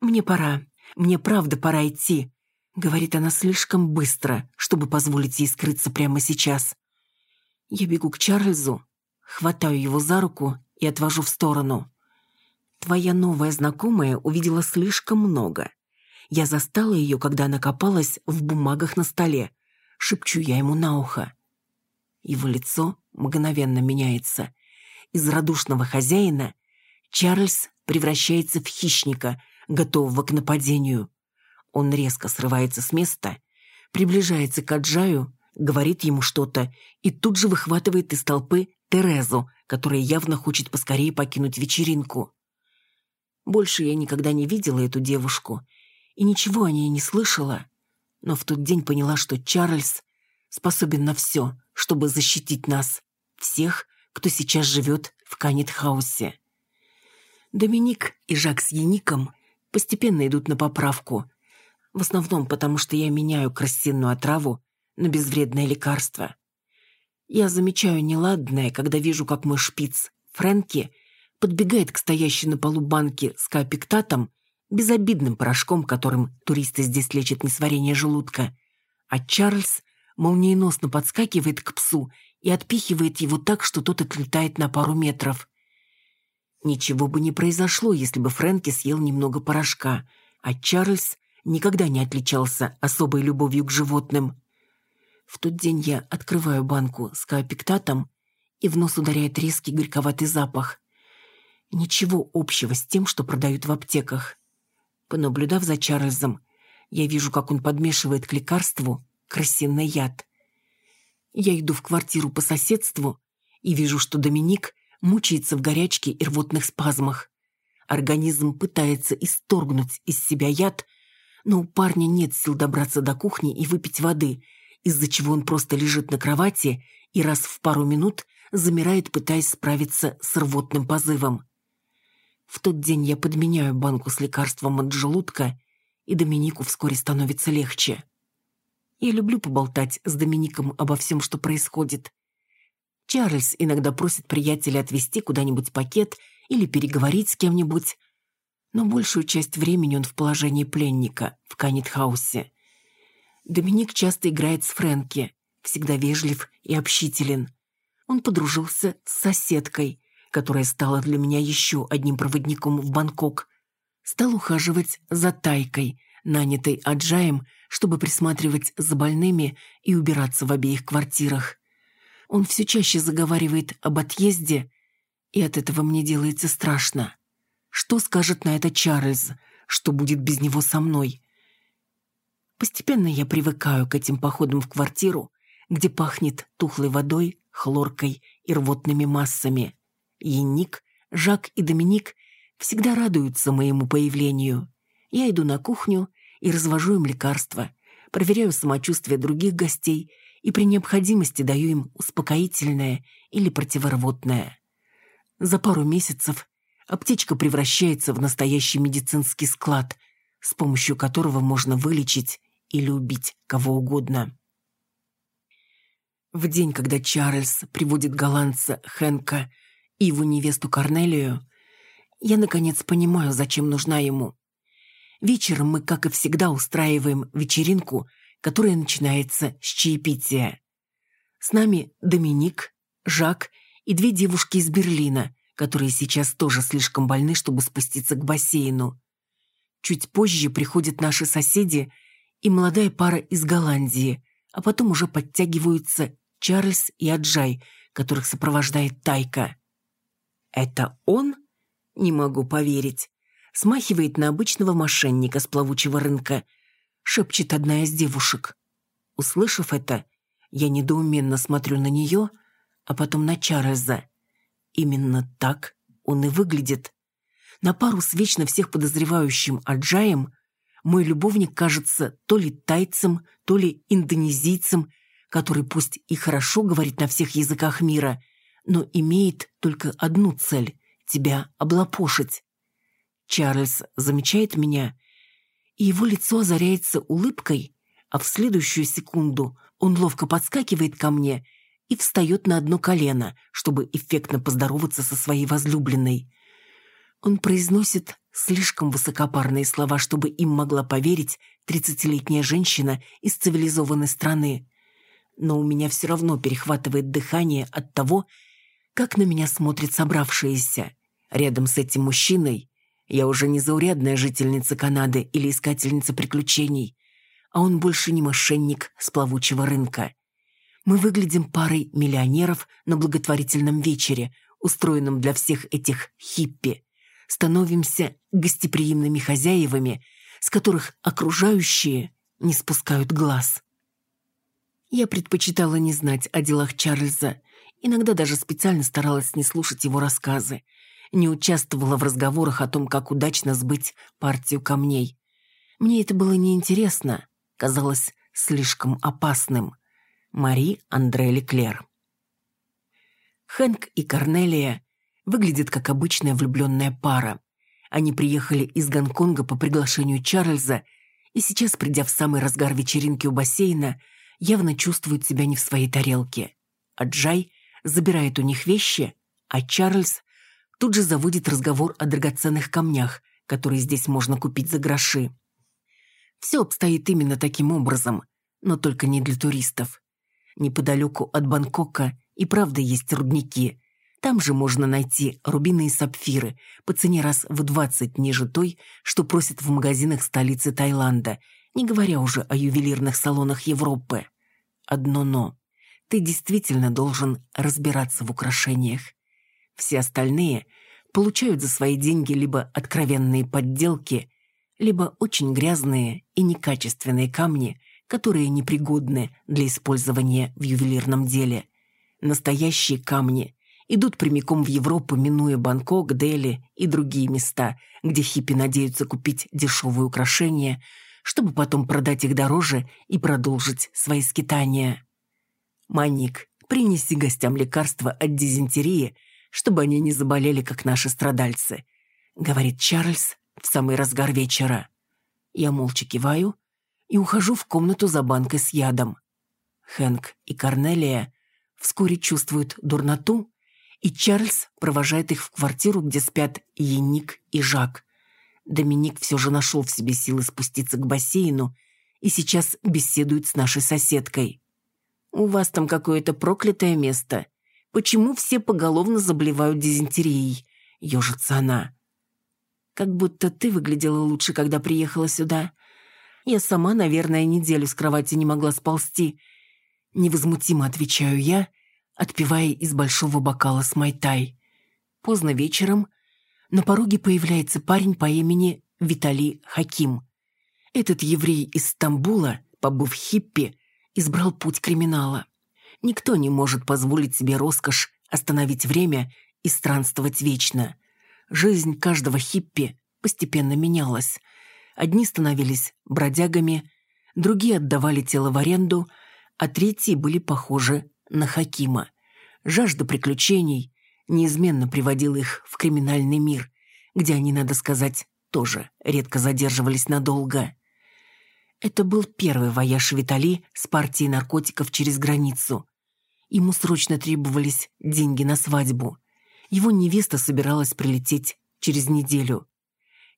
S1: «Мне пора. Мне правда пора идти», — говорит она слишком быстро, чтобы позволить ей скрыться прямо сейчас. Я бегу к Чарльзу, хватаю его за руку и отвожу в сторону. Твоя новая знакомая увидела слишком много. Я застала ее, когда она копалась в бумагах на столе. Шепчу я ему на ухо. Его лицо мгновенно меняется. Из радушного хозяина Чарльз превращается в хищника, готового к нападению. Он резко срывается с места, приближается к Аджаю, говорит ему что-то и тут же выхватывает из толпы Терезу, которая явно хочет поскорее покинуть вечеринку. Больше я никогда не видела эту девушку и ничего о ней не слышала, но в тот день поняла, что Чарльз способен на все, чтобы защитить нас, всех, кто сейчас живет в Канет-хаусе. Доминик и Жак с Яником постепенно идут на поправку, в основном потому, что я меняю крысиную отраву на безвредное лекарство. Я замечаю неладное, когда вижу, как мой шпиц, Фрэнки, подбегает к стоящей на полу банке с капиктатом, безобидным порошком, которым туристы здесь лечат несварение желудка, а Чарльз молниеносно подскакивает к псу и отпихивает его так, что тот отлетает на пару метров. Ничего бы не произошло, если бы Фрэнки съел немного порошка, а Чарльз никогда не отличался особой любовью к животным. В тот день я открываю банку с каопиктатом, и в нос ударяет резкий горьковатый запах. Ничего общего с тем, что продают в аптеках. Понаблюдав за Чарльзом, я вижу, как он подмешивает к лекарству крысиный яд. Я иду в квартиру по соседству и вижу, что Доминик мучается в горячке и рвотных спазмах. Организм пытается исторгнуть из себя яд, но у парня нет сил добраться до кухни и выпить воды, из-за чего он просто лежит на кровати и раз в пару минут замирает, пытаясь справиться с рвотным позывом. В тот день я подменяю банку с лекарством от желудка, и Доминику вскоре становится легче. Я люблю поболтать с Домиником обо всем, что происходит. Чарльз иногда просит приятеля отвезти куда-нибудь пакет или переговорить с кем-нибудь, но большую часть времени он в положении пленника в Канитхаусе. Доминик часто играет с Фрэнки, всегда вежлив и общителен. Он подружился с соседкой, которая стала для меня еще одним проводником в Бангкок. Стал ухаживать за Тайкой, нанятой Аджаем, чтобы присматривать за больными и убираться в обеих квартирах. Он все чаще заговаривает об отъезде, и от этого мне делается страшно. Что скажет на это Чарльз? Что будет без него со мной? Постепенно я привыкаю к этим походам в квартиру, где пахнет тухлой водой, хлоркой и рвотными массами. Яник, Жак и Доминик всегда радуются моему появлению. Я иду на кухню и развожу им лекарства, проверяю самочувствие других гостей и при необходимости даю им успокоительное или противорвотное. За пару месяцев аптечка превращается в настоящий медицинский склад, с помощью которого можно вылечить или убить кого угодно. В день, когда Чарльз приводит голландца Хэнка и его невесту Корнелию, я, наконец, понимаю, зачем нужна ему. Вечером мы, как и всегда, устраиваем вечеринку, которая начинается с чаепития. С нами Доминик, Жак и две девушки из Берлина, которые сейчас тоже слишком больны, чтобы спуститься к бассейну. Чуть позже приходят наши соседи и молодая пара из Голландии, а потом уже подтягиваются Чарльз и Аджай, которых сопровождает Тайка. «Это он?» Не могу поверить. Смахивает на обычного мошенника с плавучего рынка. Шепчет одна из девушек. Услышав это, я недоуменно смотрю на нее, а потом на Чарльза. Именно так он и выглядит. На пару с вечно всех подозревающим Аджаем мой любовник кажется то ли тайцем, то ли индонезийцем, который пусть и хорошо говорит на всех языках мира, но имеет только одну цель — тебя облапошить. Чарльз замечает меня, и его лицо озаряется улыбкой, а в следующую секунду он ловко подскакивает ко мне и встает на одно колено, чтобы эффектно поздороваться со своей возлюбленной. Он произносит слишком высокопарные слова, чтобы им могла поверить тридцатилетняя женщина из цивилизованной страны. Но у меня все равно перехватывает дыхание от того, как на меня смотрят собравшиеся. Рядом с этим мужчиной я уже не заурядная жительница Канады или искательница приключений, а он больше не мошенник с плавучего рынка. Мы выглядим парой миллионеров на благотворительном вечере, устроенном для всех этих хиппи. Становимся гостеприимными хозяевами, с которых окружающие не спускают глаз. Я предпочитала не знать о делах Чарльза, иногда даже специально старалась не слушать его рассказы, не участвовала в разговорах о том, как удачно сбыть партию камней. Мне это было неинтересно, казалось слишком опасным. Мари Андре Леклер Хэнк и Корнелия выглядят как обычная влюбленная пара. Они приехали из Гонконга по приглашению Чарльза и сейчас, придя в самый разгар вечеринки у бассейна, явно чувствуют себя не в своей тарелке. А Джай забирает у них вещи, а Чарльз тут же заводит разговор о драгоценных камнях, которые здесь можно купить за гроши. Все обстоит именно таким образом, но только не для туристов. Неподалеку от Бангкока и правда есть рудники. Там же можно найти рубины и сапфиры по цене раз в 20 ниже той, что просят в магазинах столицы Таиланда, не говоря уже о ювелирных салонах Европы. Одно «но». Ты действительно должен разбираться в украшениях. Все остальные получают за свои деньги либо откровенные подделки, либо очень грязные и некачественные камни, которые непригодны для использования в ювелирном деле. Настоящие камни идут прямиком в Европу, минуя Бангкок, Дели и другие места, где хиппи надеются купить дешевые украшения, чтобы потом продать их дороже и продолжить свои скитания. «Маник, принеси гостям лекарства от дизентерии», чтобы они не заболели, как наши страдальцы», — говорит Чарльз в самый разгар вечера. Я молча киваю и ухожу в комнату за банкой с ядом. Хэнк и Корнелия вскоре чувствуют дурноту, и Чарльз провожает их в квартиру, где спят Яник и Жак. Доминик все же нашел в себе силы спуститься к бассейну и сейчас беседует с нашей соседкой. «У вас там какое-то проклятое место», Почему все поголовно заболевают дизентерией?» — ежится она. «Как будто ты выглядела лучше, когда приехала сюда. Я сама, наверное, неделю с кровати не могла сползти». Невозмутимо отвечаю я, отпивая из большого бокала с майтай. Поздно вечером на пороге появляется парень по имени Виталий Хаким. Этот еврей из Стамбула, побыв хиппи, избрал путь криминала. Никто не может позволить себе роскошь остановить время и странствовать вечно. Жизнь каждого хиппи постепенно менялась. Одни становились бродягами, другие отдавали тело в аренду, а третьи были похожи на Хакима. Жажда приключений неизменно приводила их в криминальный мир, где они, надо сказать, тоже редко задерживались надолго. Это был первый вояж Витали с партией наркотиков через границу. Ему срочно требовались деньги на свадьбу. Его невеста собиралась прилететь через неделю.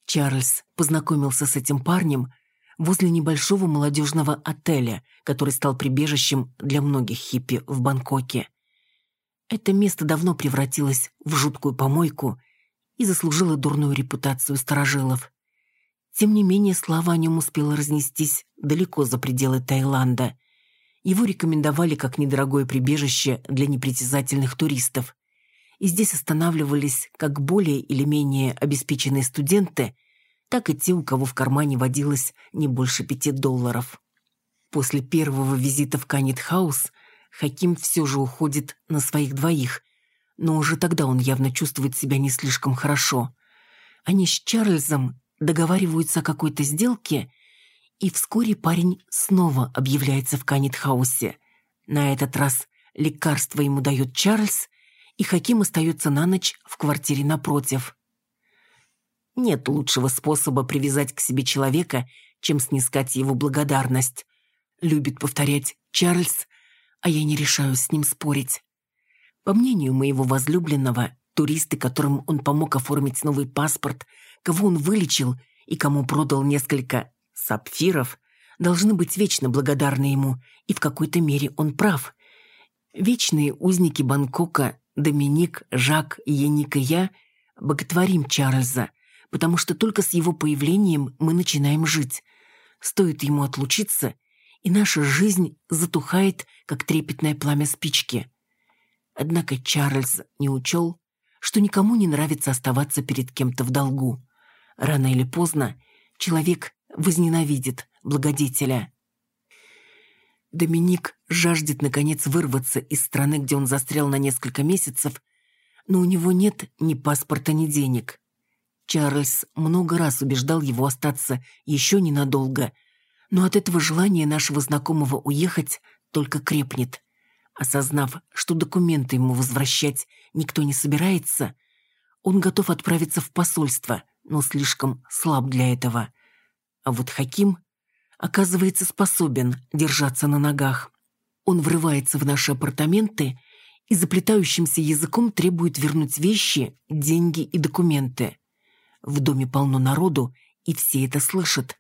S1: Чарльз познакомился с этим парнем возле небольшого молодежного отеля, который стал прибежищем для многих хиппи в Бангкоке. Это место давно превратилось в жуткую помойку и заслужило дурную репутацию старожилов. Тем не менее, слава о нем успела разнестись далеко за пределы Таиланда. Его рекомендовали как недорогое прибежище для непритязательных туристов. И здесь останавливались как более или менее обеспеченные студенты, так и те, у кого в кармане водилось не больше пяти долларов. После первого визита в Канит-хаус Хаким все же уходит на своих двоих, но уже тогда он явно чувствует себя не слишком хорошо. Они с Чарльзом договариваются о какой-то сделке, и вскоре парень снова объявляется в Канит-хаусе. На этот раз лекарство ему дает Чарльз, и Хаким остается на ночь в квартире напротив. Нет лучшего способа привязать к себе человека, чем снискать его благодарность. Любит повторять Чарльз, а я не решаюсь с ним спорить. По мнению моего возлюбленного, туристы, которым он помог оформить новый паспорт, кого он вылечил и кому продал несколько сапфиров, должны быть вечно благодарны ему, и в какой-то мере он прав. Вечные узники Бангкока, Доминик, Жак, Еник и я боготворим Чарльза, потому что только с его появлением мы начинаем жить. Стоит ему отлучиться, и наша жизнь затухает, как трепетное пламя спички. Однако Чарльз не учел, что никому не нравится оставаться перед кем-то в долгу. Рано или поздно человек возненавидит благодетеля. Доминик жаждет, наконец, вырваться из страны, где он застрял на несколько месяцев, но у него нет ни паспорта, ни денег. Чарльз много раз убеждал его остаться еще ненадолго, но от этого желания нашего знакомого уехать только крепнет. Осознав, что документы ему возвращать никто не собирается, он готов отправиться в посольство, но слишком слаб для этого. А вот Хаким оказывается способен держаться на ногах. Он врывается в наши апартаменты и заплетающимся языком требует вернуть вещи, деньги и документы. В доме полно народу, и все это слышат.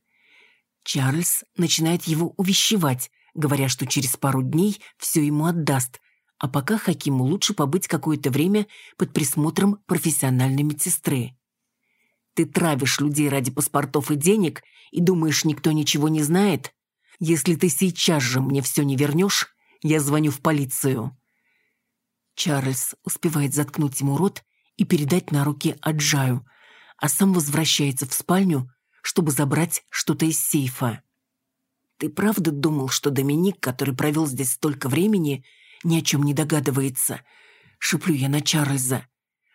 S1: Чарльз начинает его увещевать, говоря, что через пару дней все ему отдаст, а пока Хакиму лучше побыть какое-то время под присмотром профессиональной медсестры. «Ты травишь людей ради паспортов и денег и думаешь, никто ничего не знает? Если ты сейчас же мне все не вернешь, я звоню в полицию». Чарльз успевает заткнуть ему рот и передать на руки Аджаю, а сам возвращается в спальню, чтобы забрать что-то из сейфа. «Ты правда думал, что Доминик, который провел здесь столько времени, ни о чем не догадывается?» Шиплю я на Чарльза.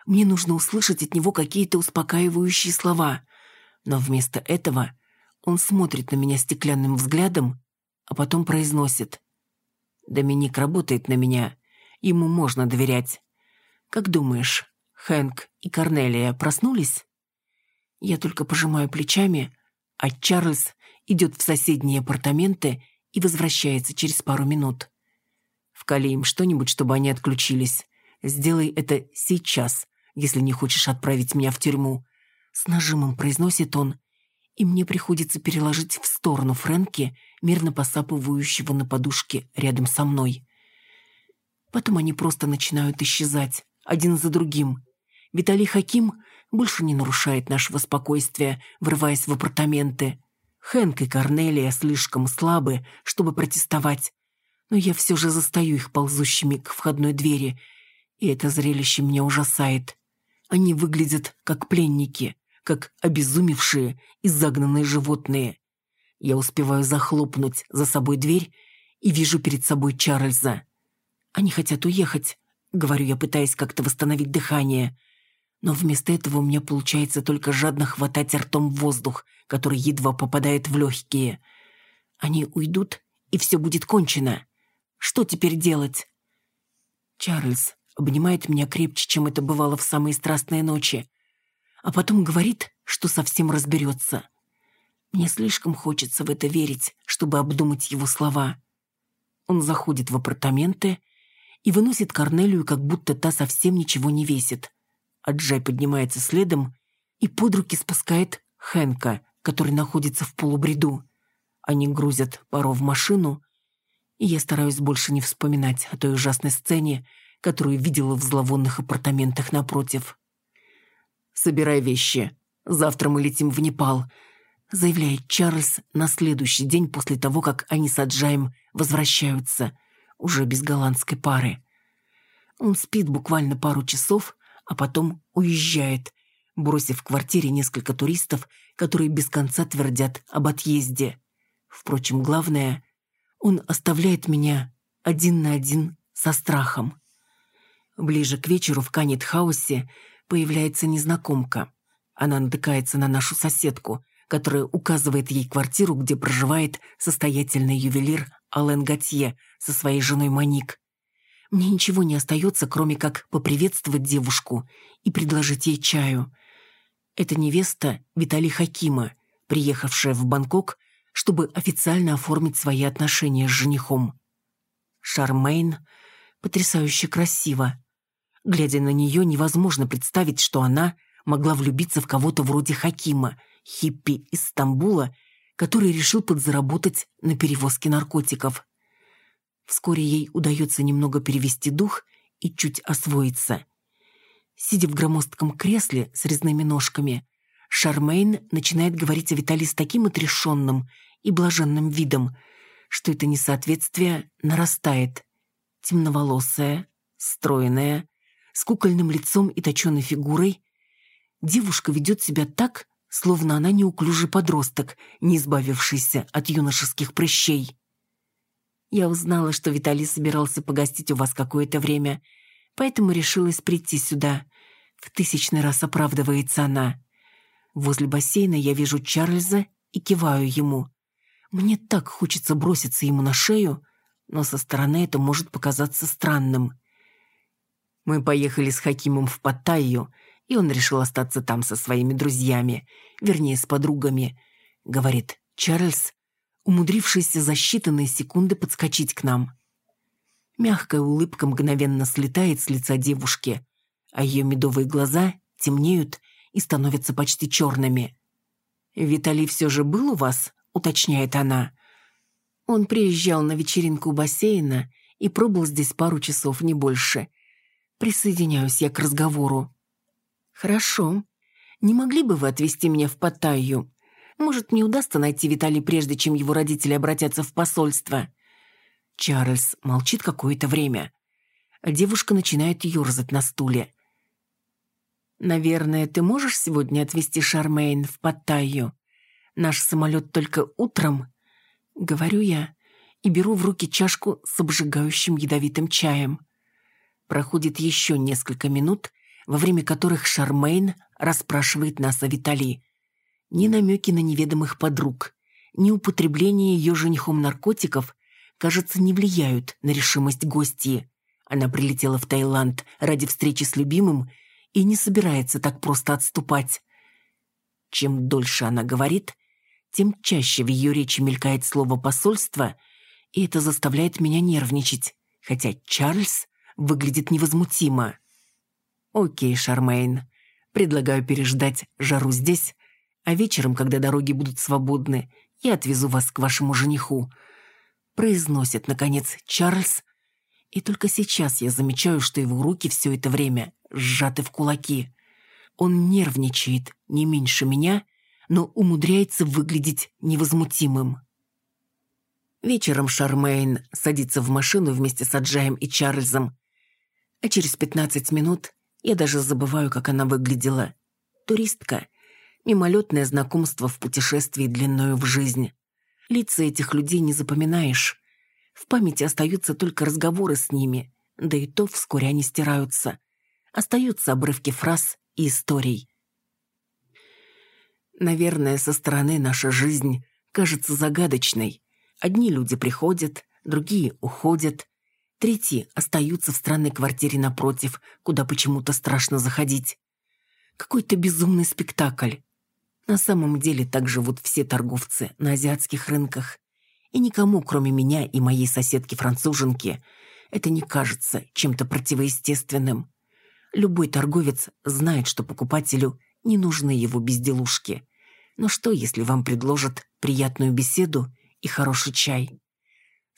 S1: Мне нужно услышать от него какие-то успокаивающие слова. Но вместо этого он смотрит на меня стеклянным взглядом, а потом произносит. «Доминик работает на меня. Ему можно доверять. Как думаешь, Хэнк и Корнелия проснулись?» Я только пожимаю плечами, а Чарльз идет в соседние апартаменты и возвращается через пару минут. Вкали им что-нибудь, чтобы они отключились. Сделай это сейчас, если не хочешь отправить меня в тюрьму. С нажимом произносит он, и мне приходится переложить в сторону Фрэнки, мирно посапывающего на подушке рядом со мной. Потом они просто начинают исчезать, один за другим. Виталий Хаким больше не нарушает нашего спокойствия, врываясь в апартаменты. Хэнк и Корнелия слишком слабы, чтобы протестовать, но я все же застаю их ползущими к входной двери, и это зрелище меня ужасает. Они выглядят как пленники, как обезумевшие и загнанные животные. Я успеваю захлопнуть за собой дверь и вижу перед собой Чарльза. Они хотят уехать, говорю я, пытаясь как-то восстановить дыхание но вместо этого у меня получается только жадно хватать ртом воздух, который едва попадает в легкие. Они уйдут, и все будет кончено. Что теперь делать? Чарльз обнимает меня крепче, чем это бывало в самые страстные ночи, а потом говорит, что совсем разберется. Мне слишком хочется в это верить, чтобы обдумать его слова. Он заходит в апартаменты и выносит Корнелию, как будто та совсем ничего не весит. Аджай поднимается следом и под руки спускает Хэнка, который находится в полубреду. Они грузят пару в машину, и я стараюсь больше не вспоминать о той ужасной сцене, которую видела в зловонных апартаментах напротив. «Собирай вещи. Завтра мы летим в Непал. заявляет Чарльз на следующий день после того, как они с Аджаем возвращаются, уже без голландской пары. Он спит буквально пару часов, а потом уезжает, бросив в квартире несколько туристов, которые без конца твердят об отъезде. Впрочем, главное, он оставляет меня один на один со страхом. Ближе к вечеру в Канет-хаусе появляется незнакомка. Она натыкается на нашу соседку, которая указывает ей квартиру, где проживает состоятельный ювелир Ален Готье со своей женой Моник. Мне ничего не остается, кроме как поприветствовать девушку и предложить ей чаю. Это невеста Витали Хакима, приехавшая в Бангкок, чтобы официально оформить свои отношения с женихом. Шармейн потрясающе красива. Глядя на нее, невозможно представить, что она могла влюбиться в кого-то вроде Хакима, хиппи из Стамбула, который решил подзаработать на перевозке наркотиков. Вскоре ей удается немного перевести дух и чуть освоиться. Сидя в громоздком кресле с резными ножками, Шармейн начинает говорить о Витали с таким отрешенным и блаженным видом, что это несоответствие нарастает. Темноволосая, стройная, с кукольным лицом и точеной фигурой, девушка ведет себя так, словно она неуклюжий подросток, не избавившийся от юношеских прыщей. Я узнала, что Виталий собирался погостить у вас какое-то время, поэтому решилась прийти сюда. В тысячный раз оправдывается она. Возле бассейна я вижу Чарльза и киваю ему. Мне так хочется броситься ему на шею, но со стороны это может показаться странным. Мы поехали с Хакимом в Паттайю, и он решил остаться там со своими друзьями, вернее, с подругами, говорит Чарльз, умудрившийся за считанные секунды подскочить к нам. Мягкая улыбка мгновенно слетает с лица девушки, а ее медовые глаза темнеют и становятся почти черными. «Виталий все же был у вас?» — уточняет она. Он приезжал на вечеринку у бассейна и пробыл здесь пару часов, не больше. Присоединяюсь я к разговору. «Хорошо. Не могли бы вы отвезти меня в Паттайю? Может, мне удастся найти Виталий, прежде чем его родители обратятся в посольство?» Чарльз молчит какое-то время. Девушка начинает ерзать на стуле. «Наверное, ты можешь сегодня отвезти Шармейн в Паттайю? Наш самолет только утром?» Говорю я и беру в руки чашку с обжигающим ядовитым чаем. Проходит еще несколько минут, во время которых Шармейн расспрашивает нас о Виталии ни намеки на неведомых подруг, ни употребление ее женихом наркотиков, кажется, не влияют на решимость гостьи. Она прилетела в Таиланд ради встречи с любимым и не собирается так просто отступать. Чем дольше она говорит, тем чаще в ее речи мелькает слово «посольство», и это заставляет меня нервничать, хотя Чарльз выглядит невозмутимо. «Окей, Шармейн, предлагаю переждать жару здесь, а вечером, когда дороги будут свободны, я отвезу вас к вашему жениху», произносит, наконец, Чарльз, и только сейчас я замечаю, что его руки все это время сжаты в кулаки. Он нервничает не меньше меня, но умудряется выглядеть невозмутимым. Вечером Шармейн садится в машину вместе с Аджаем и Чарльзом, а через пятнадцать минут я даже забываю, как она выглядела. Туристка, Мимолетное знакомство в путешествии длиною в жизнь. Лица этих людей не запоминаешь. В памяти остаются только разговоры с ними, да и то вскоре они стираются. Остаются обрывки фраз и историй. Наверное, со стороны наша жизнь кажется загадочной. Одни люди приходят, другие уходят, третьи остаются в странной квартире напротив, куда почему-то страшно заходить. Какой-то безумный спектакль. На самом деле так живут все торговцы на азиатских рынках. И никому, кроме меня и моей соседки-француженки, это не кажется чем-то противоестественным. Любой торговец знает, что покупателю не нужны его безделушки. Но что, если вам предложат приятную беседу и хороший чай?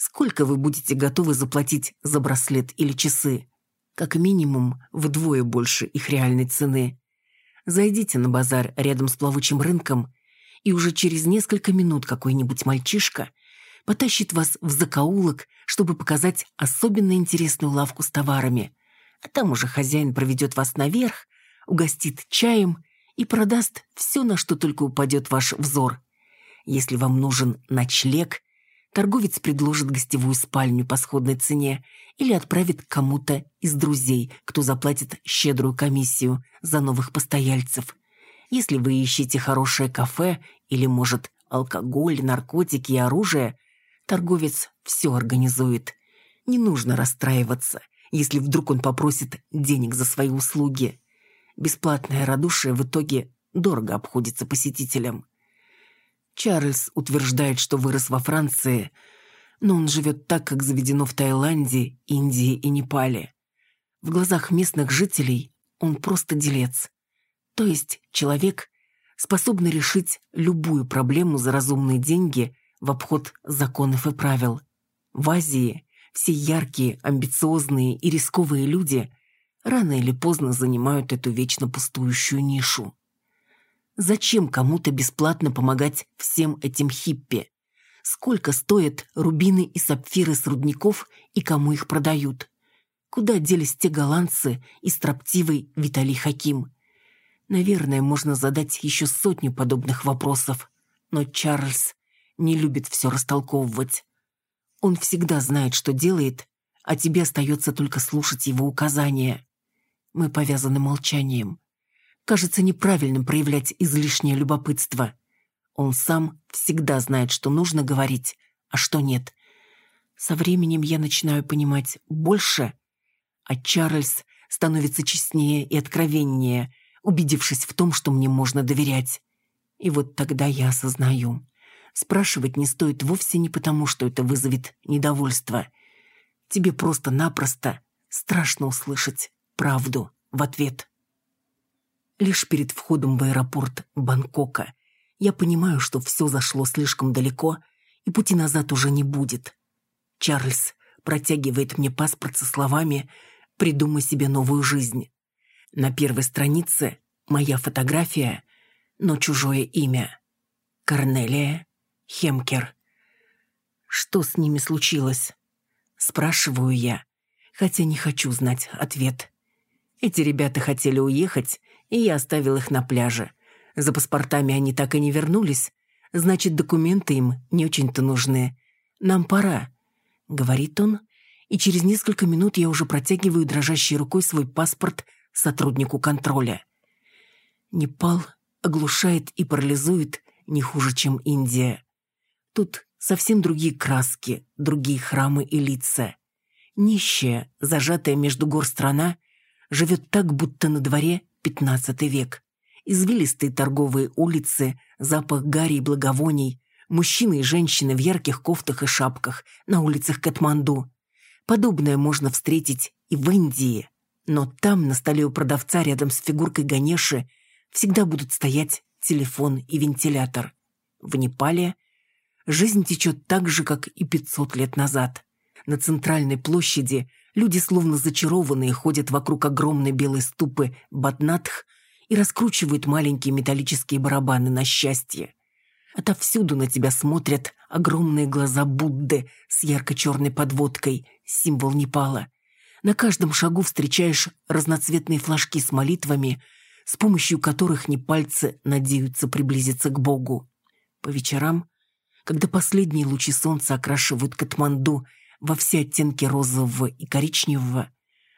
S1: Сколько вы будете готовы заплатить за браслет или часы? Как минимум вдвое больше их реальной цены. Зайдите на базар рядом с плавучим рынком и уже через несколько минут какой-нибудь мальчишка потащит вас в закоулок, чтобы показать особенно интересную лавку с товарами. А там уже хозяин проведет вас наверх, угостит чаем и продаст все, на что только упадет ваш взор. Если вам нужен ночлег, торговец предложит гостевую спальню по сходной цене или отправит кому-то из друзей, кто заплатит щедрую комиссию за новых постояльцев. Если вы ищете хорошее кафе или, может, алкоголь, наркотики и оружие, торговец все организует. Не нужно расстраиваться, если вдруг он попросит денег за свои услуги. Бесплатное радушие в итоге дорого обходится посетителям. Чарльз утверждает, что вырос во Франции, но он живет так, как заведено в Таиланде, Индии и Непале. В глазах местных жителей он просто делец. То есть человек, способный решить любую проблему за разумные деньги в обход законов и правил. В Азии все яркие, амбициозные и рисковые люди рано или поздно занимают эту вечно пустующую нишу. Зачем кому-то бесплатно помогать всем этим хиппи? Сколько стоят рубины и сапфиры с рудников и кому их продают? Куда делись те голландцы и строптивый Виталий Хаким? Наверное, можно задать еще сотню подобных вопросов, но Чарльз не любит все растолковывать. Он всегда знает, что делает, а тебе остается только слушать его указания. Мы повязаны молчанием. Кажется неправильным проявлять излишнее любопытство. Он сам всегда знает, что нужно говорить, а что нет. Со временем я начинаю понимать больше, а Чарльз становится честнее и откровеннее, убедившись в том, что мне можно доверять. И вот тогда я осознаю. Спрашивать не стоит вовсе не потому, что это вызовет недовольство. Тебе просто-напросто страшно услышать правду в ответ. Лишь перед входом в аэропорт Бангкока я понимаю, что все зашло слишком далеко, и пути назад уже не будет. Чарльз протягивает мне паспорт со словами «Придумай себе новую жизнь». На первой странице моя фотография, но чужое имя. Корнелия Хемкер. Что с ними случилось? Спрашиваю я, хотя не хочу знать ответ. Эти ребята хотели уехать и я оставил их на пляже. За паспортами они так и не вернулись. Значит, документы им не очень-то нужны. Нам пора», — говорит он, и через несколько минут я уже протягиваю дрожащей рукой свой паспорт сотруднику контроля. Непал оглушает и парализует не хуже, чем Индия. Тут совсем другие краски, другие храмы и лица. Нищая, зажатая между гор страна, живет так, будто на дворе XV век. Извилистые торговые улицы, запах гари и благовоний, мужчины и женщины в ярких кофтах и шапках на улицах Катманду. Подобное можно встретить и в Индии. Но там, на столе у продавца рядом с фигуркой Ганеши, всегда будут стоять телефон и вентилятор. В Непале жизнь течет так же, как и 500 лет назад. На центральной площади Люди, словно зачарованные, ходят вокруг огромной белой ступы Баднатх и раскручивают маленькие металлические барабаны на счастье. Отовсюду на тебя смотрят огромные глаза Будды с ярко-черной подводкой, символ Непала. На каждом шагу встречаешь разноцветные флажки с молитвами, с помощью которых непальцы надеются приблизиться к Богу. По вечерам, когда последние лучи солнца окрашивают Катманду во все оттенки розового и коричневого,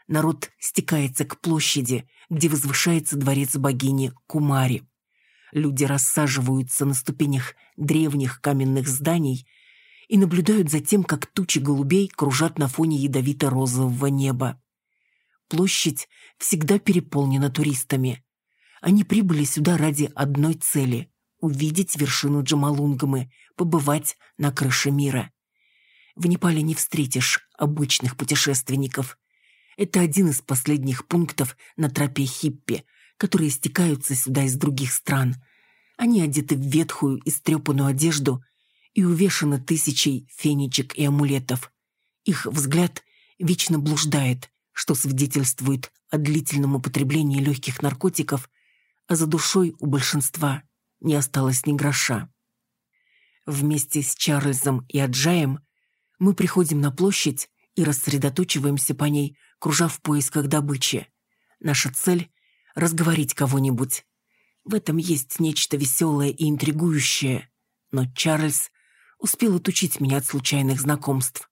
S1: народ стекается к площади, где возвышается дворец богини Кумари. Люди рассаживаются на ступенях древних каменных зданий и наблюдают за тем, как тучи голубей кружат на фоне ядовито-розового неба. Площадь всегда переполнена туристами. Они прибыли сюда ради одной цели – увидеть вершину Джамалунгмы, побывать на крыше мира. В Непале не встретишь обычных путешественников. Это один из последних пунктов на тропе хиппи, которые стекаются сюда из других стран. Они одеты в ветхую, истрепанную одежду и увешаны тысячей фенечек и амулетов. Их взгляд вечно блуждает, что свидетельствует о длительном употреблении легких наркотиков, а за душой у большинства не осталось ни гроша. Вместе с Чарльзом и Аджаем мы приходим на площадь и рассредоточиваемся по ней, кружа в поисках добычи. Наша цель — разговорить кого-нибудь. В этом есть нечто веселое и интригующее. Но Чарльз успел отучить меня от случайных знакомств.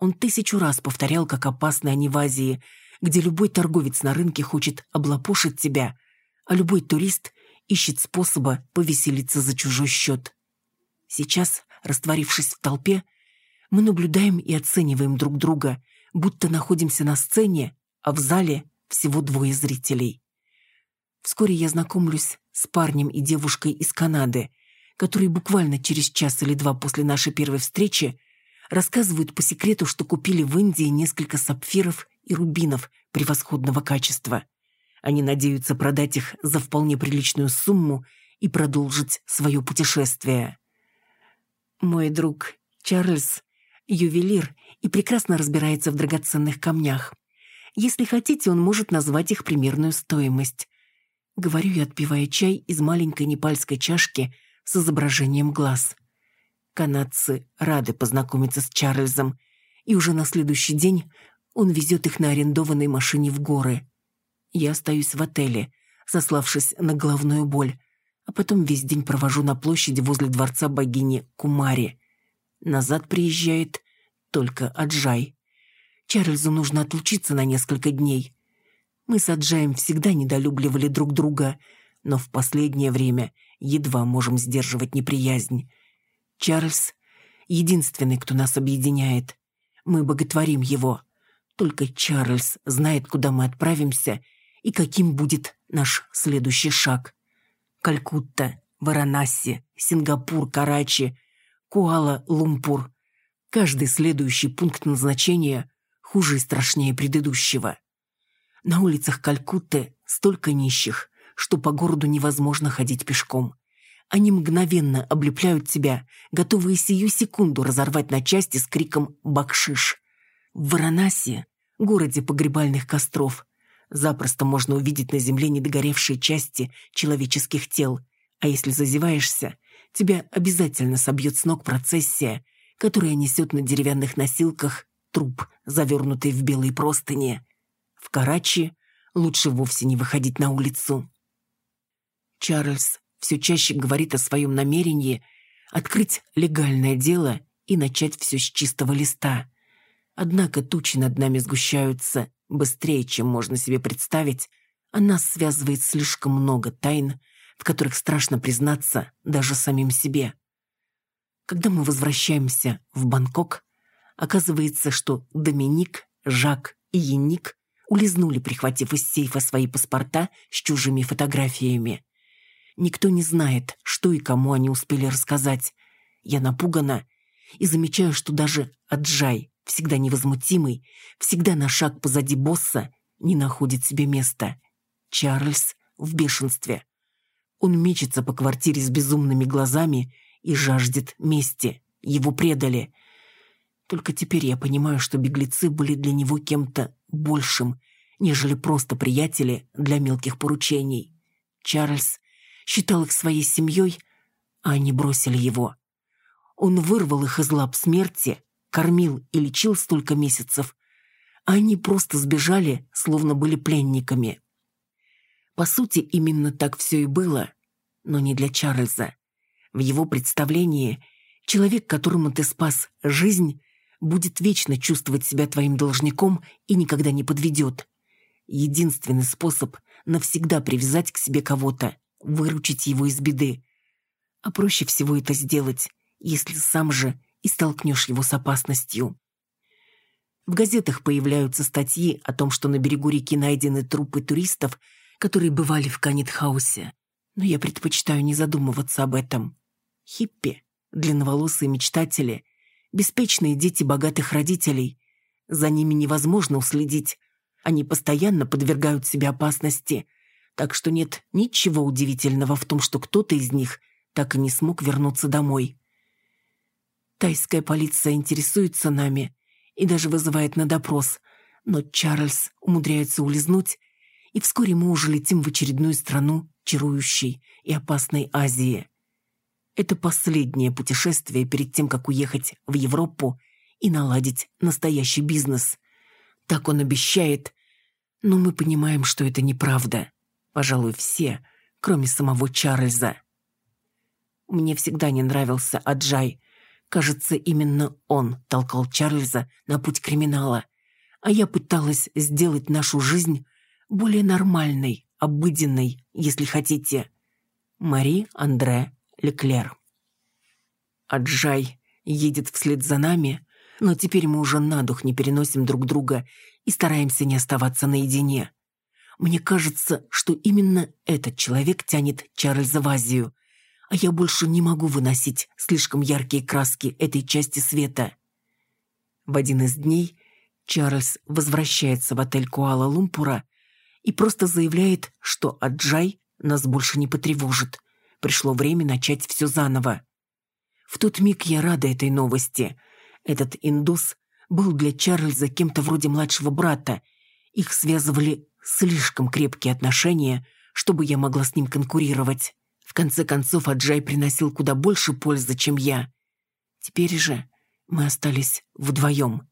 S1: Он тысячу раз повторял, как опасны они в Азии, где любой торговец на рынке хочет облапошить тебя, а любой турист ищет способа повеселиться за чужой счет. Сейчас, растворившись в толпе, мы наблюдаем и оцениваем друг друга, будто находимся на сцене, а в зале всего двое зрителей. Вскоре я знакомлюсь с парнем и девушкой из Канады, которые буквально через час или два после нашей первой встречи рассказывают по секрету, что купили в Индии несколько сапфиров и рубинов превосходного качества. Они надеются продать их за вполне приличную сумму и продолжить свое путешествие. Мой друг Чарльз – ювелир и прекрасно разбирается в драгоценных камнях. Если хотите, он может назвать их примерную стоимость. Говорю я, отпивая чай из маленькой непальской чашки с изображением глаз. Канадцы рады познакомиться с Чарльзом, и уже на следующий день он везет их на арендованной машине в горы. Я остаюсь в отеле, сославшись на головную боль, а потом весь день провожу на площади возле дворца богини Кумари. Назад приезжает только Аджай. Чарльзу нужно отлучиться на несколько дней. Мы с Аджаем всегда недолюбливали друг друга, но в последнее время едва можем сдерживать неприязнь. Чарльз — единственный, кто нас объединяет. Мы боготворим его. Только Чарльз знает, куда мы отправимся и каким будет наш следующий шаг. Калькутта, Варанаси, Сингапур, Карачи, Куала-Лумпур. Каждый следующий пункт назначения хуже и страшнее предыдущего. На улицах Калькутты столько нищих, что по городу невозможно ходить пешком. Они мгновенно облепляют тебя, готовые сию секунду разорвать на части с криком «Бакшиш!». В Варанаси, городе погребальных костров, запросто можно увидеть на земле недогоревшие части человеческих тел, а если зазеваешься, тебя обязательно собьет с ног процессия, которая несет на деревянных носилках труп, завернутый в белые простыни. В Карачи лучше вовсе не выходить на улицу. Чарльз все чаще говорит о своем намерении открыть легальное дело и начать все с чистого листа. Однако тучи над нами сгущаются быстрее, чем можно себе представить, а нас связывает слишком много тайн, в которых страшно признаться даже самим себе. Когда мы возвращаемся в Бангкок, оказывается, что Доминик, Жак и Яник улизнули, прихватив из сейфа свои паспорта с чужими фотографиями. Никто не знает, что и кому они успели рассказать. Я напугана и замечаю, что даже Аджай, всегда невозмутимый, всегда на шаг позади босса, не находит себе места. Чарльз в бешенстве. Он мечется по квартире с безумными глазами и жаждет мести. Его предали. Только теперь я понимаю, что беглецы были для него кем-то большим, нежели просто приятели для мелких поручений. Чарльз считал их своей семьей, а они бросили его. Он вырвал их из лап смерти, кормил и лечил столько месяцев, а они просто сбежали, словно были пленниками. По сути, именно так все и было, но не для Чарльза. В его представлении человек, которому ты спас жизнь, будет вечно чувствовать себя твоим должником и никогда не подведет. Единственный способ навсегда привязать к себе кого-то выручить его из беды. А проще всего это сделать, если сам же и столкнешь его с опасностью. В газетах появляются статьи о том, что на берегу реки найдены трупы туристов, которые бывали в Канитхаусе. Но я предпочитаю не задумываться об этом. Хиппи, длинноволосые мечтатели, беспечные дети богатых родителей. За ними невозможно уследить. Они постоянно подвергают себе опасности – так что нет ничего удивительного в том, что кто-то из них так и не смог вернуться домой. Тайская полиция интересуется нами и даже вызывает на допрос, но Чарльз умудряется улизнуть, и вскоре мы уже летим в очередную страну чарующей и опасной Азии. Это последнее путешествие перед тем, как уехать в Европу и наладить настоящий бизнес. Так он обещает, но мы понимаем, что это неправда. Пожалуй, все, кроме самого Чарльза. Мне всегда не нравился Аджай. Кажется, именно он толкал Чарльза на путь криминала. А я пыталась сделать нашу жизнь более нормальной, обыденной, если хотите. Мари Андре Леклер. Аджай едет вслед за нами, но теперь мы уже на дух не переносим друг друга и стараемся не оставаться наедине. Мне кажется, что именно этот человек тянет Чарльза в Азию, а я больше не могу выносить слишком яркие краски этой части света. В один из дней Чарльз возвращается в отель Куала-Лумпура и просто заявляет, что Аджай нас больше не потревожит. Пришло время начать все заново. В тот миг я рада этой новости. Этот индус был для Чарльза кем-то вроде младшего брата. Их связывали слишком крепкие отношения, чтобы я могла с ним конкурировать. В конце концов, Аджай приносил куда больше пользы, чем я. Теперь же мы остались вдвоем.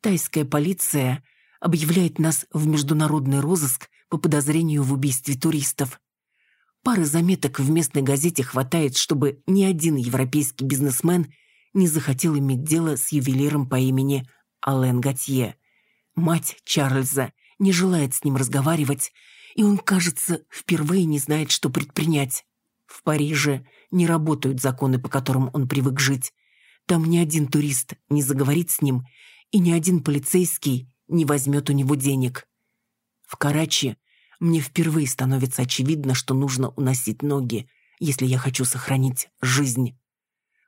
S1: Тайская полиция объявляет нас в международный розыск по подозрению в убийстве туристов. Пары заметок в местной газете хватает, чтобы ни один европейский бизнесмен не захотел иметь дело с ювелиром по имени Ален Готье. Мать Чарльза не желает с ним разговаривать, и он, кажется, впервые не знает, что предпринять. В Париже не работают законы, по которым он привык жить. Там ни один турист не заговорит с ним, и ни один полицейский не возьмет у него денег. В Карачи мне впервые становится очевидно, что нужно уносить ноги, если я хочу сохранить жизнь.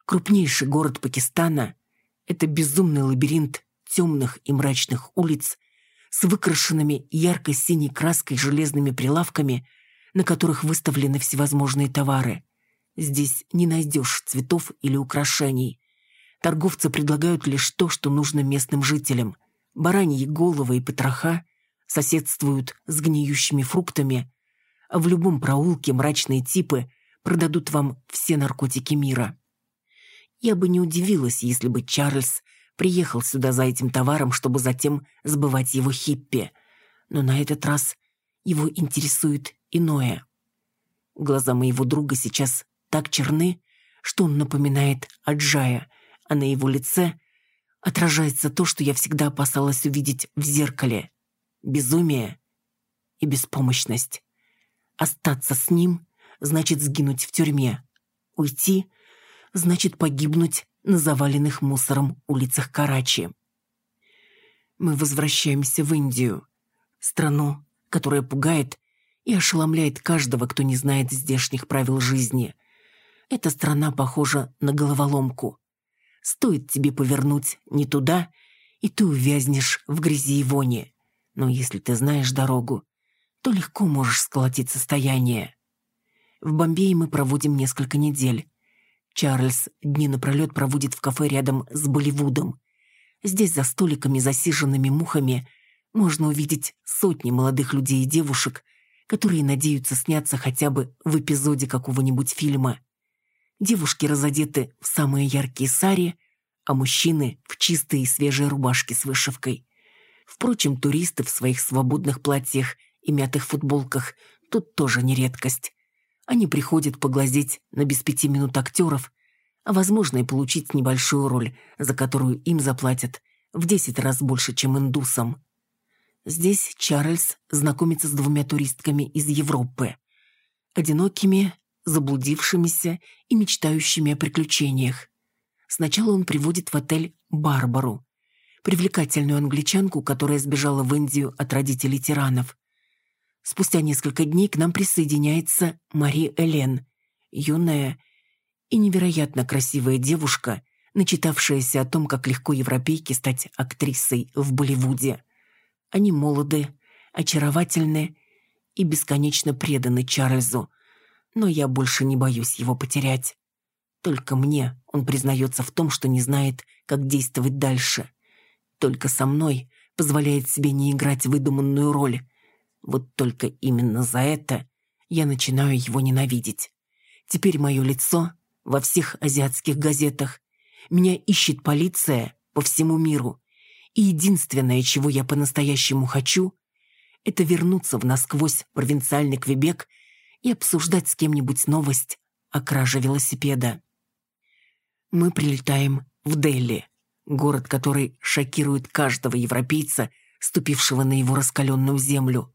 S1: Крупнейший город Пакистана — это безумный лабиринт темных и мрачных улиц с выкрашенными ярко-синей краской железными прилавками, на которых выставлены всевозможные товары. Здесь не найдешь цветов или украшений. Торговцы предлагают лишь то, что нужно местным жителям. Бараньи головы и потроха соседствуют с гниющими фруктами, а в любом проулке мрачные типы продадут вам все наркотики мира. Я бы не удивилась, если бы Чарльз приехал сюда за этим товаром, чтобы затем сбывать его хиппи. Но на этот раз его интересует иное. Глаза моего друга сейчас так черны, что он напоминает Аджая, а на его лице отражается то, что я всегда опасалась увидеть в зеркале. Безумие и беспомощность. Остаться с ним значит сгинуть в тюрьме. Уйти значит погибнуть на заваленных мусором улицах Карачи. Мы возвращаемся в Индию, страну, которая пугает и ошеломляет каждого, кто не знает здешних правил жизни. Эта страна похожа на головоломку. Стоит тебе повернуть не туда, и ты увязнешь в грязи и воне. Но если ты знаешь дорогу, то легко можешь сколотить состояние. В Бомбее мы проводим несколько недель. Чарльз дни напролет проводит в кафе рядом с Болливудом. Здесь за столиками, засиженными мухами, можно увидеть сотни молодых людей и девушек, которые надеются сняться хотя бы в эпизоде какого-нибудь фильма. Девушки разодеты в самые яркие сари, а мужчины в чистые свежие рубашки с вышивкой. Впрочем, туристы в своих свободных платьях и мятых футболках тут тоже не редкость. Они приходят поглазеть на без пяти минут актеров, а возможно и получить небольшую роль, за которую им заплатят в десять раз больше, чем индусам. Здесь Чарльз знакомится с двумя туристками из Европы. Одинокими, заблудившимися и мечтающими о приключениях. Сначала он приводит в отель Барбару, привлекательную англичанку, которая сбежала в Индию от родителей тиранов. Спустя несколько дней к нам присоединяется Мари Элен, юная и невероятно красивая девушка, начитавшаяся о том, как легко европейке стать актрисой в Болливуде. Они молоды, очаровательны и бесконечно преданы Чарльзу, но я больше не боюсь его потерять. Только мне он признается в том, что не знает, как действовать дальше. Только со мной позволяет себе не играть выдуманную роль, Вот только именно за это я начинаю его ненавидеть. Теперь мое лицо во всех азиатских газетах. Меня ищет полиция по всему миру. И единственное, чего я по-настоящему хочу, это вернуться в насквозь провинциальный Квебек и обсуждать с кем-нибудь новость о краже велосипеда. Мы прилетаем в Дели, город, который шокирует каждого европейца, ступившего на его раскаленную землю.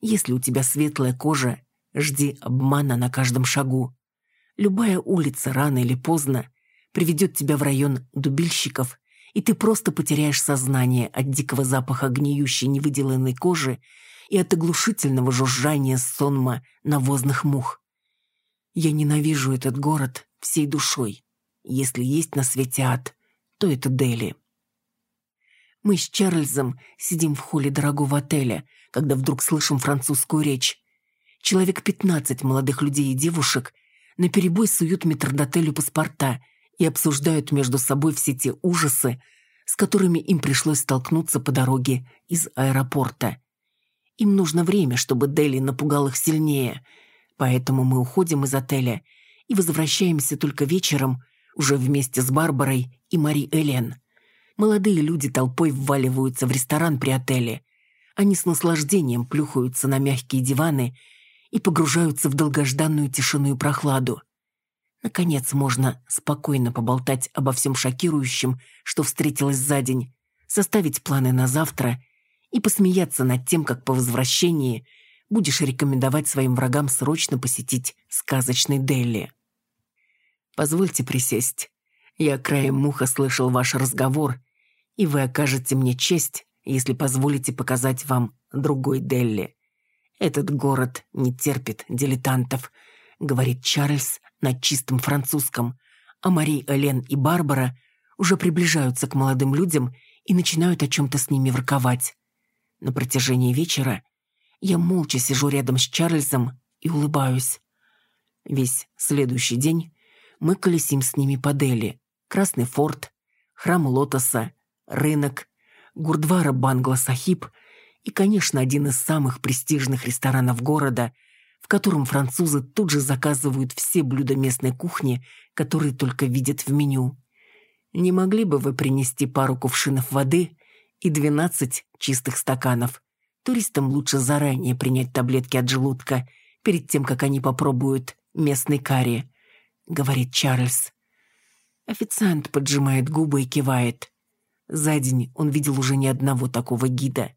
S1: Если у тебя светлая кожа, жди обмана на каждом шагу. Любая улица рано или поздно приведет тебя в район дубильщиков, и ты просто потеряешь сознание от дикого запаха гниющей невыделанной кожи и от оглушительного жужжания сонма навозных мух. Я ненавижу этот город всей душой. Если есть на свете ад, то это Дели. Мы с Чарльзом сидим в холле дорогого отеля, когда вдруг слышим французскую речь. Человек пятнадцать молодых людей и девушек наперебой суют метрдотелю паспорта и обсуждают между собой все те ужасы, с которыми им пришлось столкнуться по дороге из аэропорта. Им нужно время, чтобы Дели напугал их сильнее, поэтому мы уходим из отеля и возвращаемся только вечером уже вместе с Барбарой и Мари Элен. Молодые люди толпой вваливаются в ресторан при отеле. Они с наслаждением плюхаются на мягкие диваны и погружаются в долгожданную тишину и прохладу. Наконец можно спокойно поболтать обо всем шокирующем, что встретилось за день, составить планы на завтра и посмеяться над тем, как по возвращении будешь рекомендовать своим врагам срочно посетить сказочный Дели. Позвольте присесть. Я краем муха слышал ваш разговор, и вы окажете мне честь, если позволите показать вам другой Делли. Этот город не терпит дилетантов, говорит Чарльз на чистом французском, а Мари, Элен и Барбара уже приближаются к молодым людям и начинают о чем-то с ними ворковать. На протяжении вечера я молча сижу рядом с Чарльзом и улыбаюсь. Весь следующий день мы колесим с ними по Дели. Красный форт, храм Лотоса, рынок, гурдвара Бангла-Сахиб и, конечно, один из самых престижных ресторанов города, в котором французы тут же заказывают все блюда местной кухни, которые только видят в меню. Не могли бы вы принести пару кувшинов воды и двенадцать чистых стаканов? Туристам лучше заранее принять таблетки от желудка перед тем, как они попробуют местный карри, говорит Чарльз. Официант поджимает губы и кивает. За день он видел уже ни одного такого гида.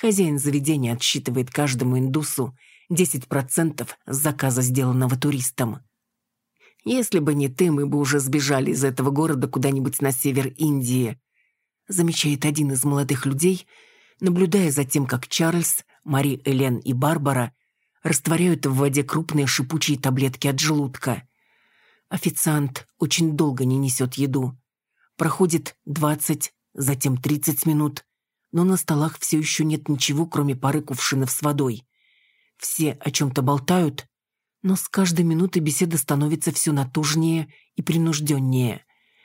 S1: Хозяин заведения отсчитывает каждому индусу 10% с заказа, сделанного туристом. «Если бы не ты, мы бы уже сбежали из этого города куда-нибудь на север Индии», замечает один из молодых людей, наблюдая за тем, как Чарльз, Мари Элен и Барбара растворяют в воде крупные шипучие таблетки от желудка. Официант очень долго не несет еду. Проходит двадцать, затем тридцать минут, но на столах все еще нет ничего, кроме пары кувшинов с водой. Все о чем-то болтают, но с каждой минутой беседа становится все натужнее и принужденнее.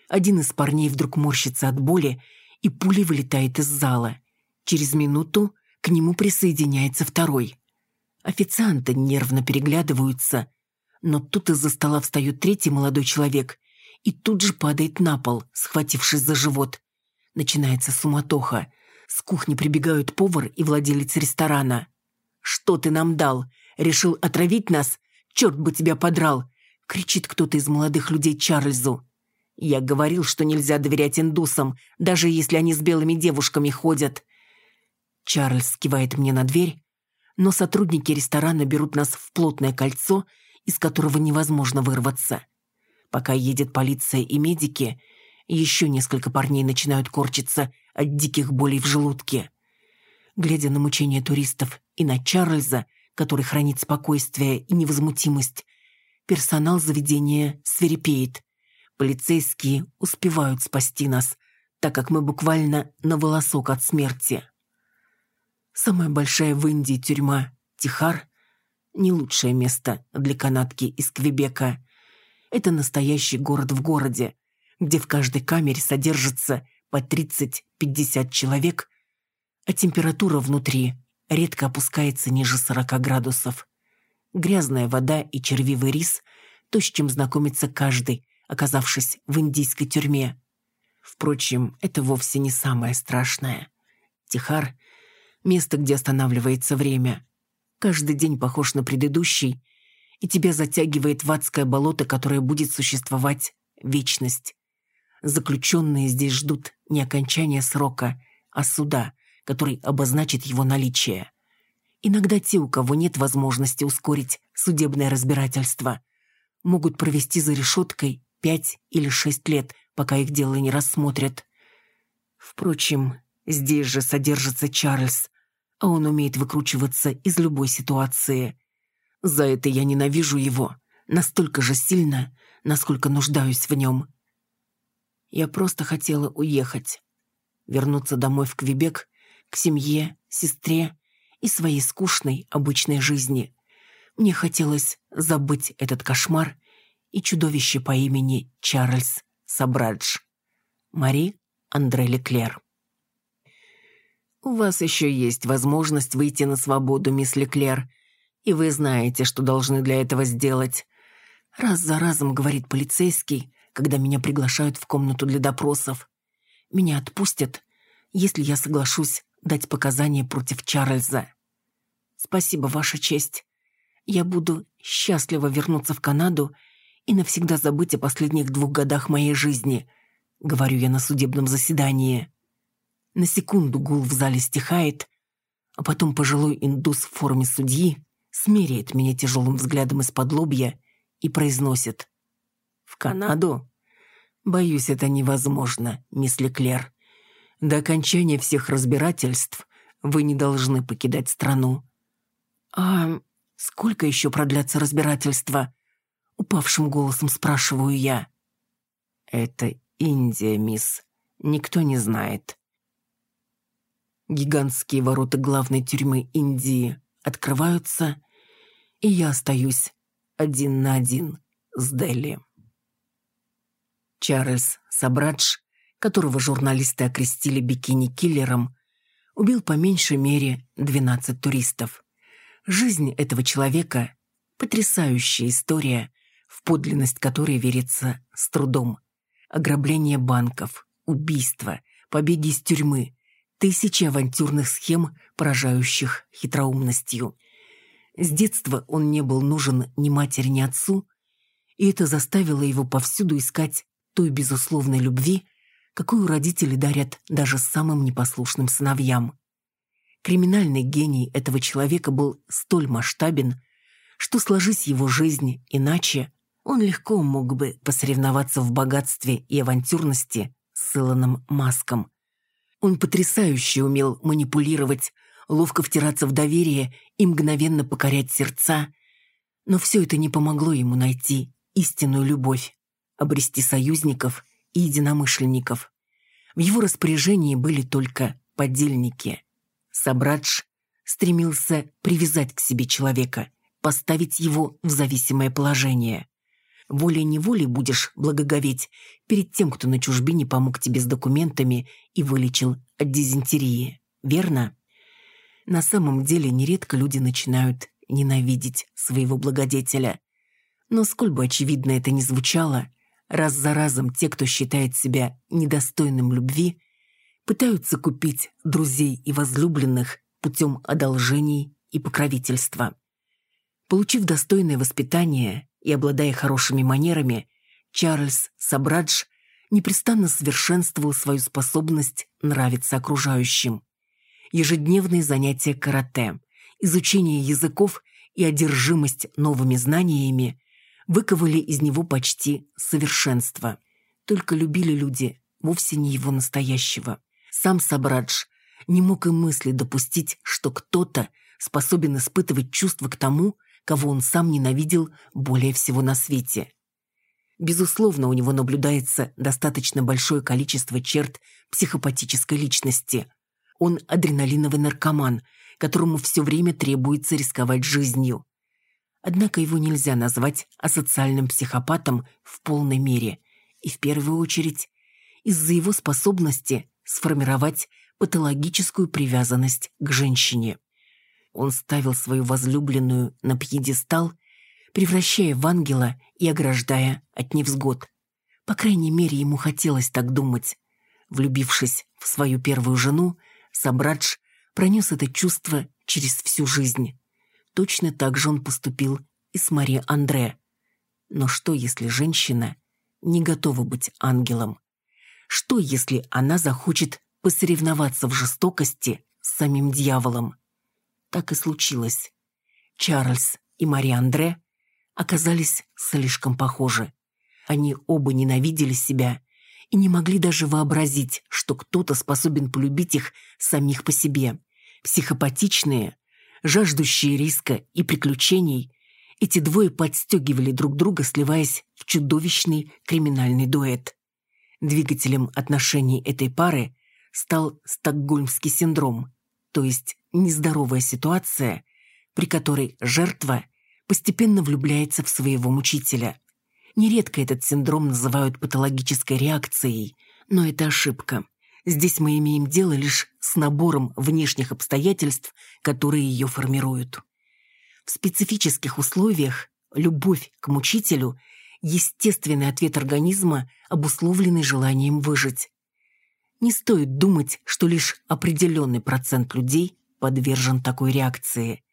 S1: Один из парней вдруг морщится от боли и пулей вылетает из зала. Через минуту к нему присоединяется второй. Официанты нервно переглядываются, но тут из-за стола встает третий молодой человек и тут же падает на пол, схватившись за живот. Начинается суматоха. С кухни прибегают повар и владелец ресторана. «Что ты нам дал? Решил отравить нас? Черт бы тебя подрал!» — кричит кто-то из молодых людей Чарльзу. «Я говорил, что нельзя доверять индусам, даже если они с белыми девушками ходят». Чарльз кивает мне на дверь, но сотрудники ресторана берут нас в плотное кольцо — из которого невозможно вырваться. Пока едет полиция и медики, еще несколько парней начинают корчиться от диких болей в желудке. Глядя на мучения туристов и на Чарльза, который хранит спокойствие и невозмутимость, персонал заведения свирепеет. Полицейские успевают спасти нас, так как мы буквально на волосок от смерти. Самая большая в Индии тюрьма Тихар не лучшее место для канатки из Квебека. Это настоящий город в городе, где в каждой камере содержится по 30-50 человек, а температура внутри редко опускается ниже 40 градусов. Грязная вода и червивый рис – то, с чем знакомится каждый, оказавшись в индийской тюрьме. Впрочем, это вовсе не самое страшное. Тихар – место, где останавливается время. Каждый день похож на предыдущий, и тебя затягивает в адское болото, которое будет существовать вечность. Заключенные здесь ждут не окончания срока, а суда, который обозначит его наличие. Иногда те, у кого нет возможности ускорить судебное разбирательство, могут провести за решеткой пять или шесть лет, пока их дело не рассмотрят. Впрочем, здесь же содержится Чарльз, а он умеет выкручиваться из любой ситуации. За это я ненавижу его настолько же сильно, насколько нуждаюсь в нем. Я просто хотела уехать, вернуться домой в Квебек, к семье, сестре и своей скучной обычной жизни. Мне хотелось забыть этот кошмар и чудовище по имени Чарльз Сабрадж. Мари Андре Леклер. «У вас еще есть возможность выйти на свободу, мисс Леклер», и вы знаете, что должны для этого сделать. Раз за разом говорит полицейский, когда меня приглашают в комнату для допросов. Меня отпустят, если я соглашусь дать показания против Чарльза. Спасибо, Ваша честь. Я буду счастливо вернуться в Канаду и навсегда забыть о последних двух годах моей жизни, говорю я на судебном заседании. На секунду гул в зале стихает, а потом пожилой индус в форме судьи смеряет меня тяжелым взглядом из-под лобья и произносит. «В Канаду? Боюсь, это невозможно, мисс Леклер. До окончания всех разбирательств вы не должны покидать страну». «А сколько еще продлятся разбирательства?» Упавшим голосом спрашиваю я. «Это Индия, мисс. Никто не знает». Гигантские ворота главной тюрьмы Индии открываются, и я остаюсь один на один с Дели. Чарльз Сабрадж, которого журналисты окрестили бикини-киллером, убил по меньшей мере 12 туристов. Жизнь этого человека – потрясающая история, в подлинность которой верится с трудом. Ограбление банков, убийства, побеги из тюрьмы, тысячи авантюрных схем, поражающих хитроумностью – с детства он не был нужен ни матери, ни отцу, и это заставило его повсюду искать той безусловной любви, какую родители дарят даже самым непослушным сыновьям. Криминальный гений этого человека был столь масштабен, что, сложись его жизнь иначе, он легко мог бы посоревноваться в богатстве и авантюрности с Илоном Маском. Он потрясающе умел манипулировать ловко втираться в доверие и мгновенно покорять сердца. Но все это не помогло ему найти истинную любовь, обрести союзников и единомышленников. В его распоряжении были только подельники. Сабрадж стремился привязать к себе человека, поставить его в зависимое положение. Волей-неволей будешь благоговеть перед тем, кто на чужбине помог тебе с документами и вылечил от дизентерии. Верно? На самом деле нередко люди начинают ненавидеть своего благодетеля. Но сколь бы очевидно это ни звучало, раз за разом те, кто считает себя недостойным любви, пытаются купить друзей и возлюбленных путем одолжений и покровительства. Получив достойное воспитание и обладая хорошими манерами, Чарльз Сабрадж непрестанно совершенствовал свою способность нравиться окружающим ежедневные занятия карате, изучение языков и одержимость новыми знаниями выковали из него почти совершенство. Только любили люди вовсе не его настоящего. Сам Сабрадж не мог и мысли допустить, что кто-то способен испытывать чувства к тому, кого он сам ненавидел более всего на свете. Безусловно, у него наблюдается достаточно большое количество черт психопатической личности, он адреналиновый наркоман, которому все время требуется рисковать жизнью. Однако его нельзя назвать асоциальным психопатом в полной мере. И в первую очередь из-за его способности сформировать патологическую привязанность к женщине. Он ставил свою возлюбленную на пьедестал, превращая в ангела и ограждая от невзгод. По крайней мере, ему хотелось так думать. Влюбившись в свою первую жену, Сабрадж пронес это чувство через всю жизнь. Точно так же он поступил и с Мари Андре. Но что, если женщина не готова быть ангелом? Что, если она захочет посоревноваться в жестокости с самим дьяволом? Так и случилось. Чарльз и Мари Андре оказались слишком похожи. Они оба ненавидели себя и не могли даже вообразить, что кто-то способен полюбить их самих по себе. Психопатичные, жаждущие риска и приключений, эти двое подстегивали друг друга, сливаясь в чудовищный криминальный дуэт. Двигателем отношений этой пары стал стокгольмский синдром, то есть нездоровая ситуация, при которой жертва постепенно влюбляется в своего мучителя. Нередко этот синдром называют патологической реакцией, но это ошибка. Здесь мы имеем дело лишь с набором внешних обстоятельств, которые ее формируют. В специфических условиях любовь к мучителю – естественный ответ организма, обусловленный желанием выжить. Не стоит думать, что лишь определенный процент людей подвержен такой реакции.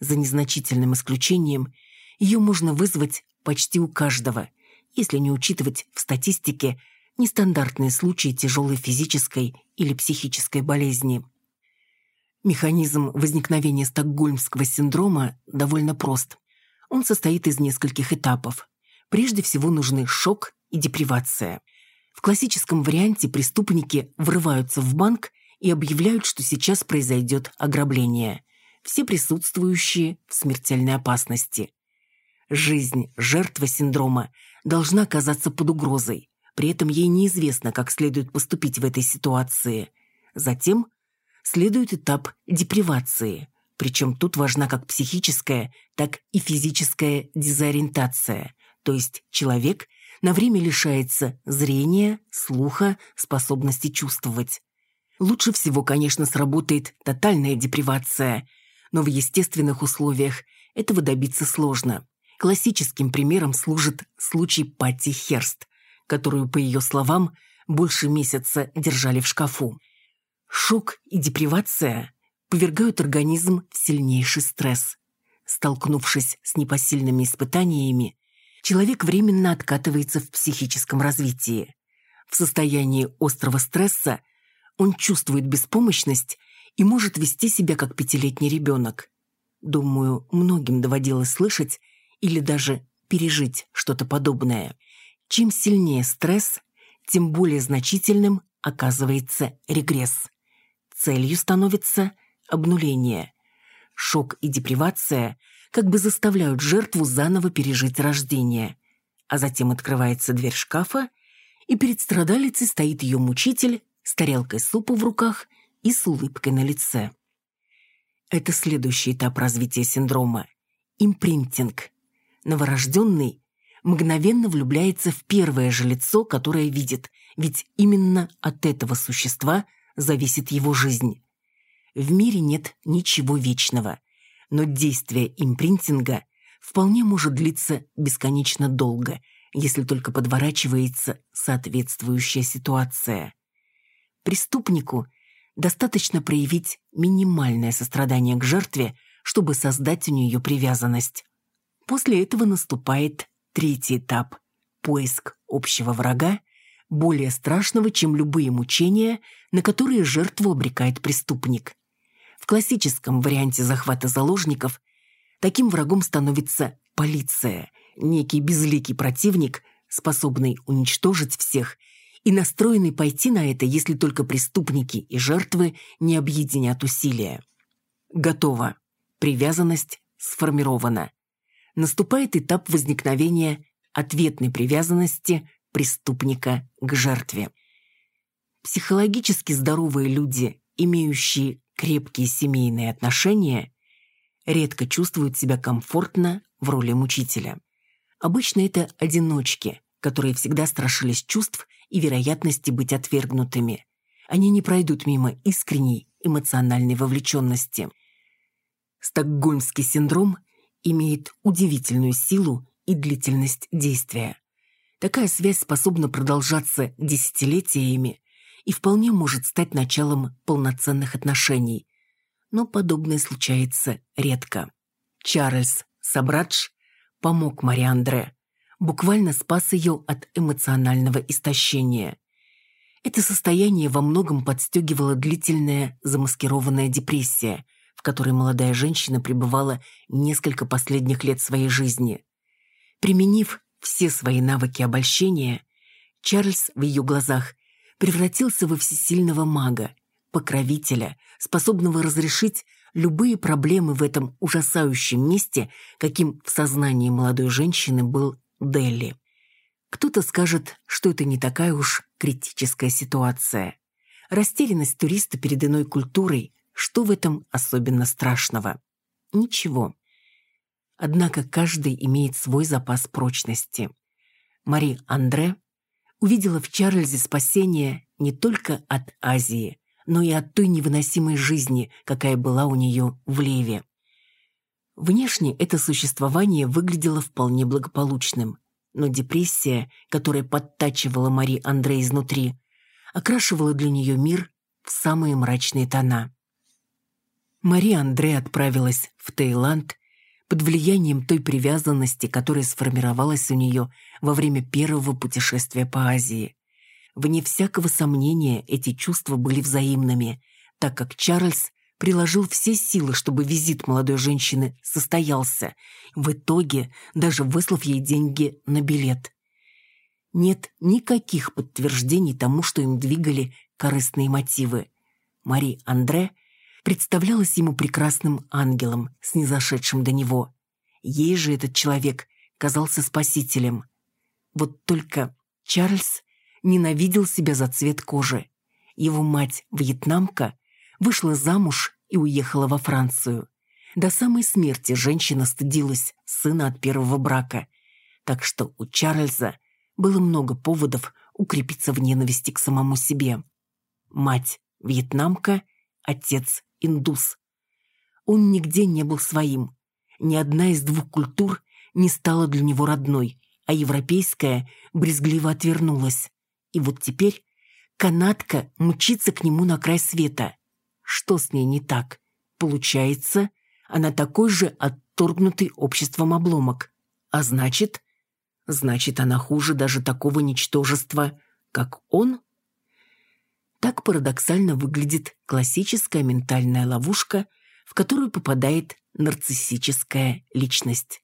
S1: За незначительным исключением ее можно вызвать почти у каждого, если не учитывать в статистике нестандартные случаи тяжелой физической или психической болезни. Механизм возникновения стокгольмского синдрома довольно прост. Он состоит из нескольких этапов. Прежде всего нужны шок и депривация. В классическом варианте преступники врываются в банк и объявляют, что сейчас произойдет ограбление. Все присутствующие в смертельной опасности. Жизнь жертвы синдрома должна оказаться под угрозой. При этом ей неизвестно, как следует поступить в этой ситуации. Затем следует этап депривации. Причем тут важна как психическая, так и физическая дезориентация. То есть человек на время лишается зрения, слуха, способности чувствовать. Лучше всего, конечно, сработает тотальная депривация, но в естественных условиях этого добиться сложно. Классическим примером служит случай Патти Херст, которую, по ее словам, больше месяца держали в шкафу. Шок и депривация повергают организм в сильнейший стресс. Столкнувшись с непосильными испытаниями, человек временно откатывается в психическом развитии. В состоянии острого стресса он чувствует беспомощность и может вести себя как пятилетний ребенок. Думаю, многим доводилось слышать или даже пережить что-то подобное. Чем сильнее стресс, тем более значительным оказывается регресс. Целью становится обнуление. Шок и депривация как бы заставляют жертву заново пережить рождение. А затем открывается дверь шкафа, и перед страдалицей стоит ее мучитель с тарелкой супа в руках и с улыбкой на лице. Это следующий этап развития синдрома – импринтинг. Новорожденный мгновенно влюбляется в первое же лицо, которое видит, ведь именно от этого существа зависит его жизнь. В мире нет ничего вечного, но действие импринтинга вполне может длиться бесконечно долго, если только подворачивается соответствующая ситуация. Преступнику достаточно проявить минимальное сострадание к жертве, чтобы создать у нее привязанность. После этого наступает третий этап – поиск общего врага более страшного, чем любые мучения, на которые жертву обрекает преступник. В классическом варианте захвата заложников таким врагом становится полиция, некий безликий противник, способный уничтожить всех и настроенный пойти на это, если только преступники и жертвы не объединят усилия. Готово. Привязанность сформирована. Наступает этап возникновения ответной привязанности преступника к жертве. Психологически здоровые люди, имеющие крепкие семейные отношения, редко чувствуют себя комфортно в роли мучителя. Обычно это одиночки, которые всегда страшились чувств и вероятности быть отвергнутыми. Они не пройдут мимо искренней эмоциональной вовлеченности. Стокгольмский синдром имеет удивительную силу и длительность действия. Такая связь способна продолжаться десятилетиями и вполне может стать началом полноценных отношений. Но подобное случается редко. Чарльз Сабрадж помог Мари Андре, буквально спас ее от эмоционального истощения. Это состояние во многом подстегивало длительная замаскированная депрессия, в которой молодая женщина пребывала несколько последних лет своей жизни. Применив все свои навыки обольщения, Чарльз в ее глазах превратился во всесильного мага, покровителя, способного разрешить любые проблемы в этом ужасающем месте, каким в сознании молодой женщины был Дели. Кто-то скажет, что это не такая уж критическая ситуация. Растерянность туриста перед иной культурой, что в этом особенно страшного? Ничего. Однако каждый имеет свой запас прочности. Мари Андре увидела в Чарльзе спасение не только от Азии, но и от той невыносимой жизни, какая была у нее в Леве. Внешне это существование выглядело вполне благополучным, но депрессия, которая подтачивала Мари Андре изнутри, окрашивала для нее мир в самые мрачные тона. Мари Андре отправилась в Таиланд под влиянием той привязанности, которая сформировалась у нее во время первого путешествия по Азии. Вне всякого сомнения эти чувства были взаимными, так как Чарльз приложил все силы, чтобы визит молодой женщины состоялся, в итоге даже выслав ей деньги на билет. Нет никаких подтверждений тому, что им двигали корыстные мотивы. Мари Андре представлялась ему прекрасным ангелом, снизошедшим до него. Ей же этот человек казался спасителем. Вот только Чарльз ненавидел себя за цвет кожи. Его мать, вьетнамка, вышла замуж и уехала во Францию. До самой смерти женщина стыдилась сына от первого брака, так что у Чарльза было много поводов укрепиться в ненависти к самому себе. Мать – вьетнамка, отец – индус. Он нигде не был своим. Ни одна из двух культур не стала для него родной, а европейская брезгливо отвернулась. И вот теперь канатка мчится к нему на край света. Что с ней не так? Получается, она такой же отторгнутый обществом обломок. А значит... Значит, она хуже даже такого ничтожества, как он? Так парадоксально выглядит классическая ментальная ловушка, в которую попадает нарциссическая личность.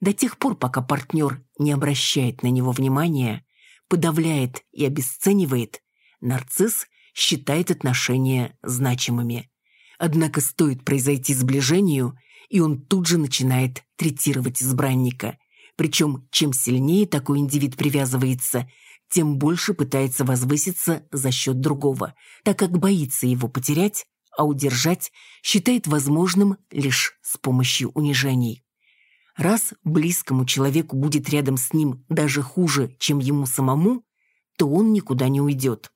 S1: До тех пор, пока партнер не обращает на него внимания, подавляет и обесценивает, нарцисс считает отношения значимыми. Однако стоит произойти сближению, и он тут же начинает третировать избранника. Причем, чем сильнее такой индивид привязывается, тем больше пытается возвыситься за счет другого, так как боится его потерять, а удержать считает возможным лишь с помощью унижений. Раз близкому человеку будет рядом с ним даже хуже, чем ему самому, то он никуда не уйдет.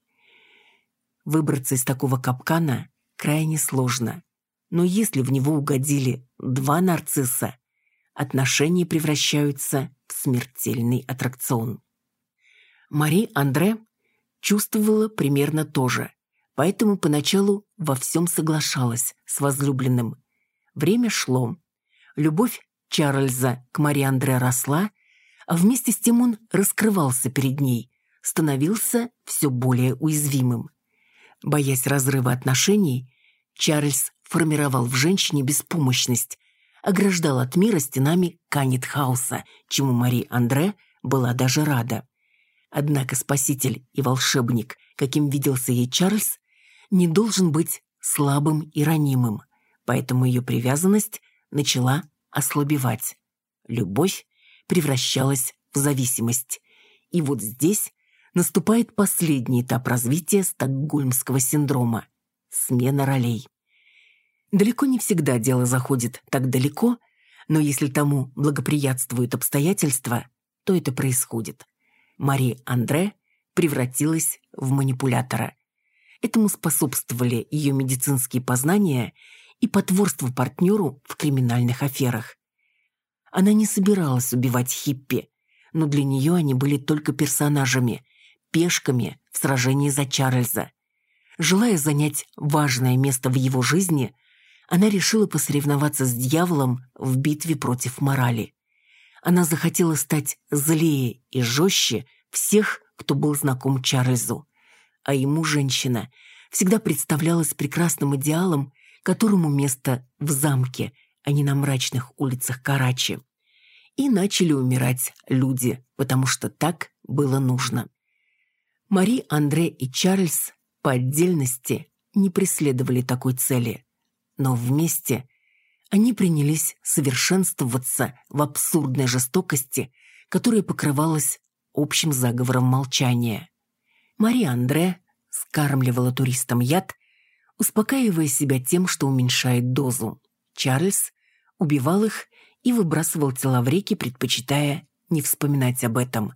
S1: Выбраться из такого капкана крайне сложно. Но если в него угодили два нарцисса, отношения превращаются в смертельный аттракцион. Мари Андре чувствовала примерно то же, поэтому поначалу во всем соглашалась с возлюбленным. Время шло. Любовь Чарльза к Мари Андре росла, а вместе с тем он раскрывался перед ней, становился все более уязвимым. Боясь разрыва отношений, Чарльз формировал в женщине беспомощность, ограждал от мира стенами Канитхауса, чему Мари Андре была даже рада. Однако спаситель и волшебник, каким виделся ей Чарльз, не должен быть слабым и ранимым, поэтому ее привязанность начала ослабевать. Любовь превращалась в зависимость. И вот здесь наступает последний этап развития стокгольмского синдрома – смена ролей. Далеко не всегда дело заходит так далеко, но если тому благоприятствуют обстоятельства, то это происходит. Мари Андре превратилась в манипулятора. Этому способствовали ее медицинские познания и потворство партнеру в криминальных аферах. Она не собиралась убивать хиппи, но для нее они были только персонажами, пешками в сражении за Чарльза. Желая занять важное место в его жизни, она решила посоревноваться с дьяволом в битве против морали. Она захотела стать злее и жестче всех, кто был знаком Чарльзу. А ему женщина всегда представлялась прекрасным идеалом, которому место в замке, а не на мрачных улицах Карачи. И начали умирать люди, потому что так было нужно. Мари, Андре и Чарльз по отдельности не преследовали такой цели. Но вместе они принялись совершенствоваться в абсурдной жестокости, которая покрывалась общим заговором молчания. Мари Андре скармливала туристам яд, успокаивая себя тем, что уменьшает дозу. Чарльз убивал их и выбрасывал тела в реки, предпочитая не вспоминать об этом.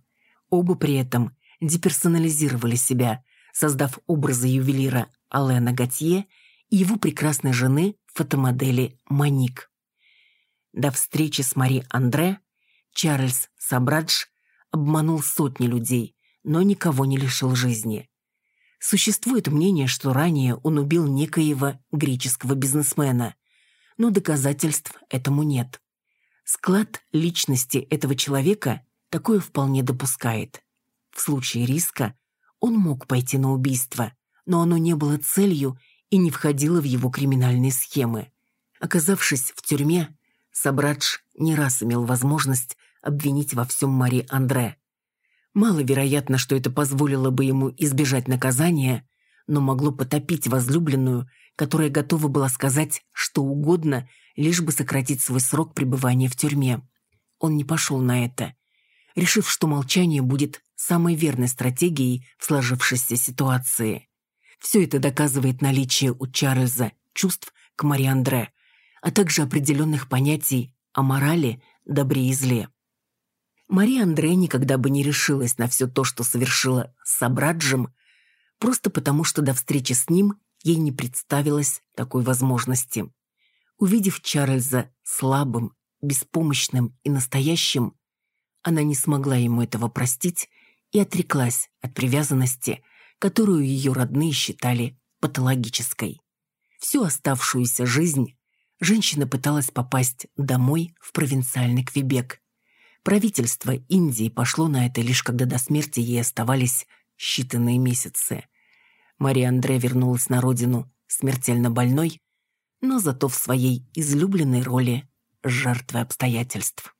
S1: Оба при этом деперсонализировали себя, создав образы ювелира Алена Готье и его прекрасной жены, фотомодели Маник. До встречи с Мари Андре Чарльз Сабрадж обманул сотни людей, но никого не лишил жизни. Существует мнение, что ранее он убил некоего греческого бизнесмена, но доказательств этому нет. Склад личности этого человека такое вполне допускает. В случае риска он мог пойти на убийство, но оно не было целью и не входило в его криминальные схемы. Оказавшись в тюрьме, Сабрадж не раз имел возможность обвинить во всем Мари Андре. Маловероятно, что это позволило бы ему избежать наказания, но могло потопить возлюбленную, которая готова была сказать что угодно, лишь бы сократить свой срок пребывания в тюрьме. Он не пошел на это, решив, что молчание будет самой верной стратегией в сложившейся ситуации. Все это доказывает наличие у Чарльза чувств к Мари Андре, а также определенных понятий о морали, добре и зле. Мария Андре никогда бы не решилась на все то, что совершила с Сабраджем, просто потому что до встречи с ним ей не представилось такой возможности. Увидев Чарльза слабым, беспомощным и настоящим, она не смогла ему этого простить и отреклась от привязанности, которую ее родные считали патологической. Всю оставшуюся жизнь женщина пыталась попасть домой в провинциальный Квебек, Правительство Индии пошло на это лишь когда до смерти ей оставались считанные месяцы. Мария Андре вернулась на родину смертельно больной, но зато в своей излюбленной роли жертвы обстоятельств.